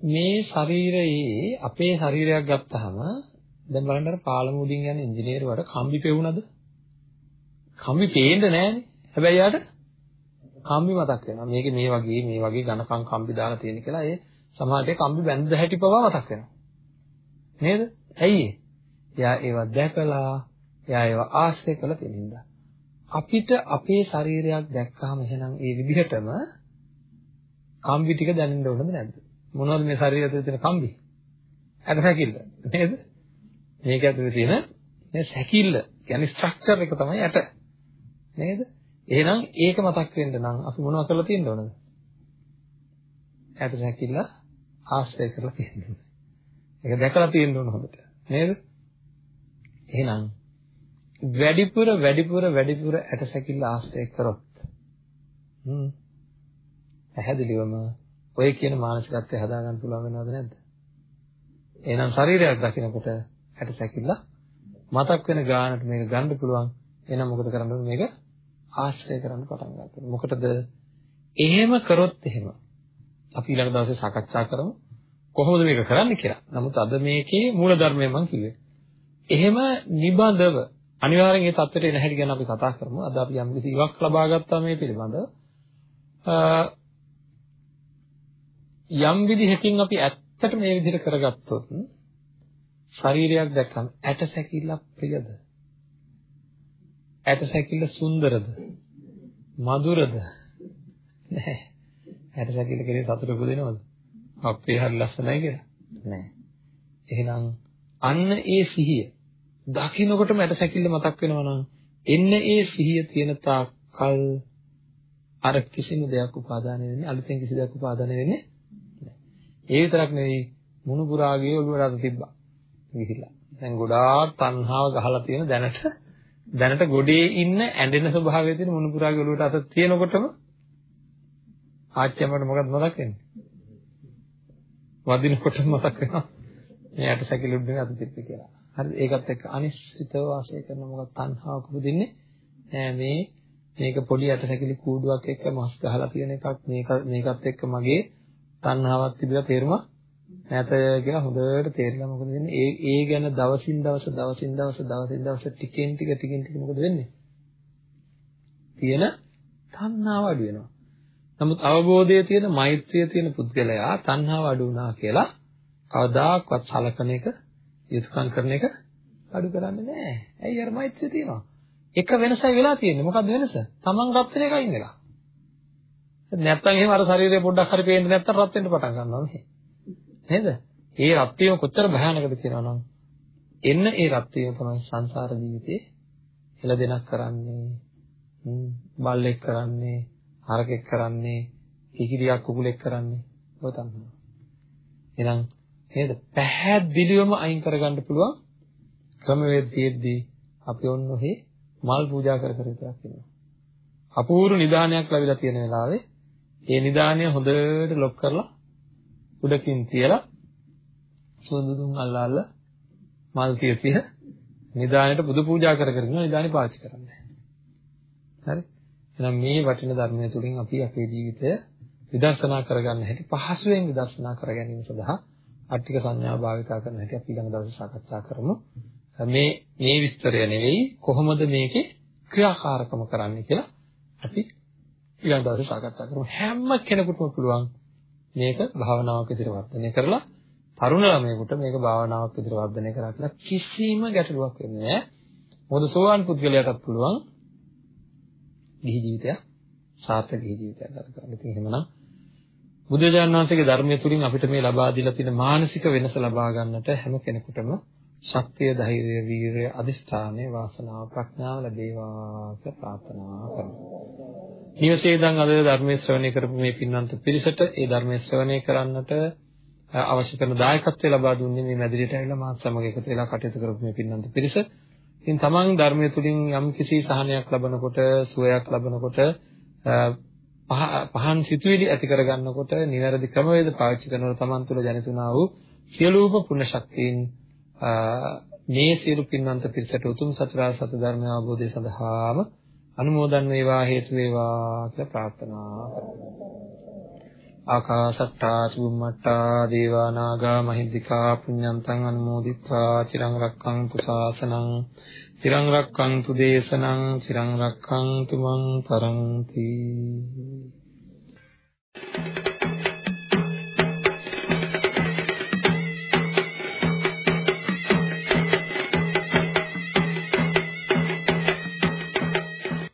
Speaker 1: මේ ශරීරයේ අපේ ශරීරයක් ගත්තාම දැන් බලන්න අර පාලමුඩින් යන ඉංජිනේරුවට කම්බි පෙවුනද? කම්බි පේන්නේ නැහනේ. හැබැයි යාට කම්බි මතක් වෙනවා. මේකේ මේ වගේ මේ වගේ ඝනකම් කම්බි දාලා තියෙන කියලා ඒ සමහරට කම්බි බැඳ හැටි පවා මතක් වෙනවා. නේද? ඇයි ඒ? එයා ඒවා දැකලා එයා ඒවා ආශ්‍රය කළ තැනින්දා. අපිට අපේ ශරීරයක් දැක්කහම එහෙනම් ඒ විදිහටම කම්බි ටික දැනෙන්න ඕනද නැද්ද? මොනවද මේ ශරීරය ඇතුලේ තියෙන කම්බි? ඇට සැකිල්ල නේද? මේක ඇතුලේ තියෙන මේ සැකිල්ල කියන්නේ ස්ට්‍රක්චර් එක තමයි ඇට. නේද? එහෙනම් ඒක මතක් වෙන්න නම් අපි මොනවද කරලා තියෙන්න ඕනද? ඇට සැකිල්ල ආශ්‍රය කරලා තියෙන්න ඕනේ. ඒක දැකලා තියෙන්න ඕන හොඳට. නේද? එහෙනම් වැඩිපුර වැඩිපුර වැඩිපුර ඇට සැකිල්ල ආශ්‍රය කරොත් හ්ම් පැහැදිලිවම ඔය කියන මානසිකත්වය හදාගන්න පුළුවන් වෙනවද නැද්ද? එහෙනම් ශරීරයක් දකිනකොට ඇට සැකිල්ල මතක් වෙන ගානට මේක ගන්න පුළුවන්. එහෙනම් මොකද කරන්න ඕනේ මේක ආශ්‍රය කරන්න පටන් ගන්නවා. මොකටද? එහෙම කරොත් එහෙම අපි ඊළඟ දවසේ සාකච්ඡා කරමු කොහොමද මේක කරන්න කියලා. නමුත් අද මේකේ මූල ධර්මය මම කිව්වේ. එහෙම නිබඳව අනිවාර්යෙන් මේ தත්ත්වයට එන හැටි ගැන අපි කතා කරමු. අද අපි යම් කිසි ඉවක් ලබා ගත්තා මේ පිළිබඳව. යම් විදිහකින් අපි ඇත්තට මේ විදිහට කරගත්තොත් ශරීරයක් දැක්කම ඇට සැකිල්ල ප්‍රියද? ඇට සැකිල්ල සුන්දරද? මధుරද? නැහැ. ඇට සැකිල්ල කෙරේ සතුට උපදිනවද? අපේ හරි ලස්සනයි කියලා. නැහැ. එහෙනම් අන්න ඒ සිහිය දකින්නකොටම ඇට සැකිල්ල මතක් වෙනවා නම් එන්න ඒ සිහිය තියෙන තාක් කල් අර කිසිම දෙයක් උපාදානය වෙන්නේ අලුතෙන් කිසි දෙයක් උපාදානය වෙන්නේ ඒ විතරක් නෙවෙයි මුණුපුරාගේ ඔළුවට අත තිබ්බා. ගිහිල්ලා. දැන් ගොඩාක් තණ්හාව ගහලා තියෙන දැනට දැනට ගොඩේ ඉන්න ඇඬෙන ස්වභාවය තියෙන මුණුපුරාගේ ඔළුවට අත තියෙනකොටම ආච්චිමට මොකද මතක් වෙන්නේ? වදිනකොටම මතක් වෙනවා. මෙයාට සැකිලුඩ්ඩේ අත තිබ්බේ කියලා. හරිද? ඒකත් එක්ක අනිශ්චිතව වාසය කරන මොකද තණ්හාවක උපදින්නේ? නෑ මේ මේක පොඩි අට සැකිලි කූඩුවක් එක්ක මස් ගහලා තියෙන එකක් මේක මේකත් එක්ක මගේ තණ්හාවක් තිබිලා තේරුමක් නැත කියලා හොඳට තේරිලා මොකද වෙන්නේ? ඒ ඒ ගැන දවසින් දවස දවසින් දවස දවසින් දවස ටිකෙන් ටික ටිකෙන් ටික මොකද වෙන්නේ? තියෙන තණ්හාව අඩු වෙනවා. නමුත් අවබෝධයේ තියෙන මෛත්‍රිය තියෙන පුද්ගලයා තණ්හාව අඩු වුණා කියලා කවදාකවත් සලකන එක යුතුයකම් කරන එක අඩු කරන්නේ නැහැ. ඇයි අර මෛත්‍රිය තියෙනවා. එක වෙනසයි වෙලා තියෙන්නේ. මොකද්ද වෙනස? Taman රත් වෙන එකයි ඉන්න එක. නැත්තම් එහෙම අර ශරීරය පොඩ්ඩක් හරි පේන්නේ නැත්තම් රත් වෙන්න පටන් ගන්නවා නේ. නේද? ඒ රත් වීම කොච්චර භයානකද කියනවා නම් එන්න ඒ රත් වීම තමයි සංසාර ජීවිතේ හෙළදෙනක් කරන්නේ. බල්ලෙක් කරන්නේ, හරකෙක් කරන්නේ, කිකිලියක් කුකුලෙක් කරන්නේ. ඔය තමයි. එහෙනම් නේද? පැහැදිලිවම අයින් කරගන්න පුළුවන් ක්‍රමවේද තියෙද්දී අපි ඔන්න ඔහි මල් පූජා කර කර විතරක් ඉන්නවා. අපූර්ව නිදානයක් ලැබිලා තියෙන වෙලාවේ ඒ නිදානය හොඳට ලොක් කරලා උඩකින් තියලා සුවඳුදුන් අල්ලා අල්ලා මල් තිය තිය නිදානෙට බුදු පූජා කර කර ඉන්න නිදානෙ පාවිච්චි කරන්නේ. හරි? එහෙනම් මේ වටින ධර්මය තුලින් අපි අපේ ජීවිතය විදර්ශනා කරගන්න හැටි පහසුවෙන් විදර්ශනා කර ගැනීම සඳහා අට්ටික සංඥා භාවිතා කරන හැටි අපි ඊළඟ දවසේ සාකච්ඡා කරමු. මේ මේ විස්තරය නෙවෙයි කොහොමද මේකේ ක්‍රියාකාරකම කරන්නේ කියලා අපි ඊළඟ දවසේ සාකච්ඡා කරමු. හැම කෙනෙකුටම පුළුවන් මේක භාවනාවක් විදිහට වර්ධනය කරලා තරුණ ළමයෙකුට මේක භාවනාවක් විදිහට වර්ධනය කරා කියලා කිසිම ගැටලුවක් වෙන්නේ නැහැ. මොකද සෝවාන් පුද්ගලයාටත් පුළුවන් ගිහි ජීවිතයක් සාර්ථක ගිහි ජීවිතයක් ගත කරන්න. ඉතින් එහෙමනම් බුදුරජාණන් වහන්සේගේ ධර්මය තුලින් අපිට මේ ලබා දීලා තියෙන මානසික වෙනස ලබා ගන්නට හැම කෙනෙකුටම ශක්තිය, ධෛර්යය, වීරිය, අදිෂ්ඨානය, වාසනාව, ප්‍රඥාව ලැබේවා කියලා ප්‍රාර්ථනා කරනවා. නිවසේ ඉඳන් අද ධර්මයේ ශ්‍රවණය කරපු මේ පින්වන්ත පිරිසට ඒ ධර්මයේ ශ්‍රවණය කරන්නට අවශ්‍ය කරන දායකත්වය ලබා දුන්නේ මේ මැදිරියට ඇවිල්ලා මාත් සමග එකතු වෙලා කටයුතු කරපු මේ පින්වන්ත පිරිස. ඉතින් තමන් ධර්මයේ තුලින් යම් කිසි සහනයක් ලබනකොට, සුවයක් ලබනකොට පහන් සිතුවිලි ඇති කරගන්නකොට නිවැරදි ක්‍රමවේද පාවිච්චි කරනකොට තමන් තුළ ජනිතුනා වූ සියලුම පුණ්‍ය ශක්තියින් මේ සියලු පින්වන්ත පිරිසට උතුම් සතරාර්ය සත්‍ය ධර්ම අවබෝධය සඳහාම අනුමෝදන් වේවා හේතු වේවා කියලා ප්‍රාර්ථනා කරනවා. ආකාසට්ටා චුම්මට්ටා දේවා නාග මහිද්దికා පුඤ්ඤන්තං අනුමෝදිත්වා චිරං රක්ඛන්තු ශාසනං චිරං රක්ඛන්තු දේශනං චිරං රක්ඛන්තු මං පරන්ති Thank you.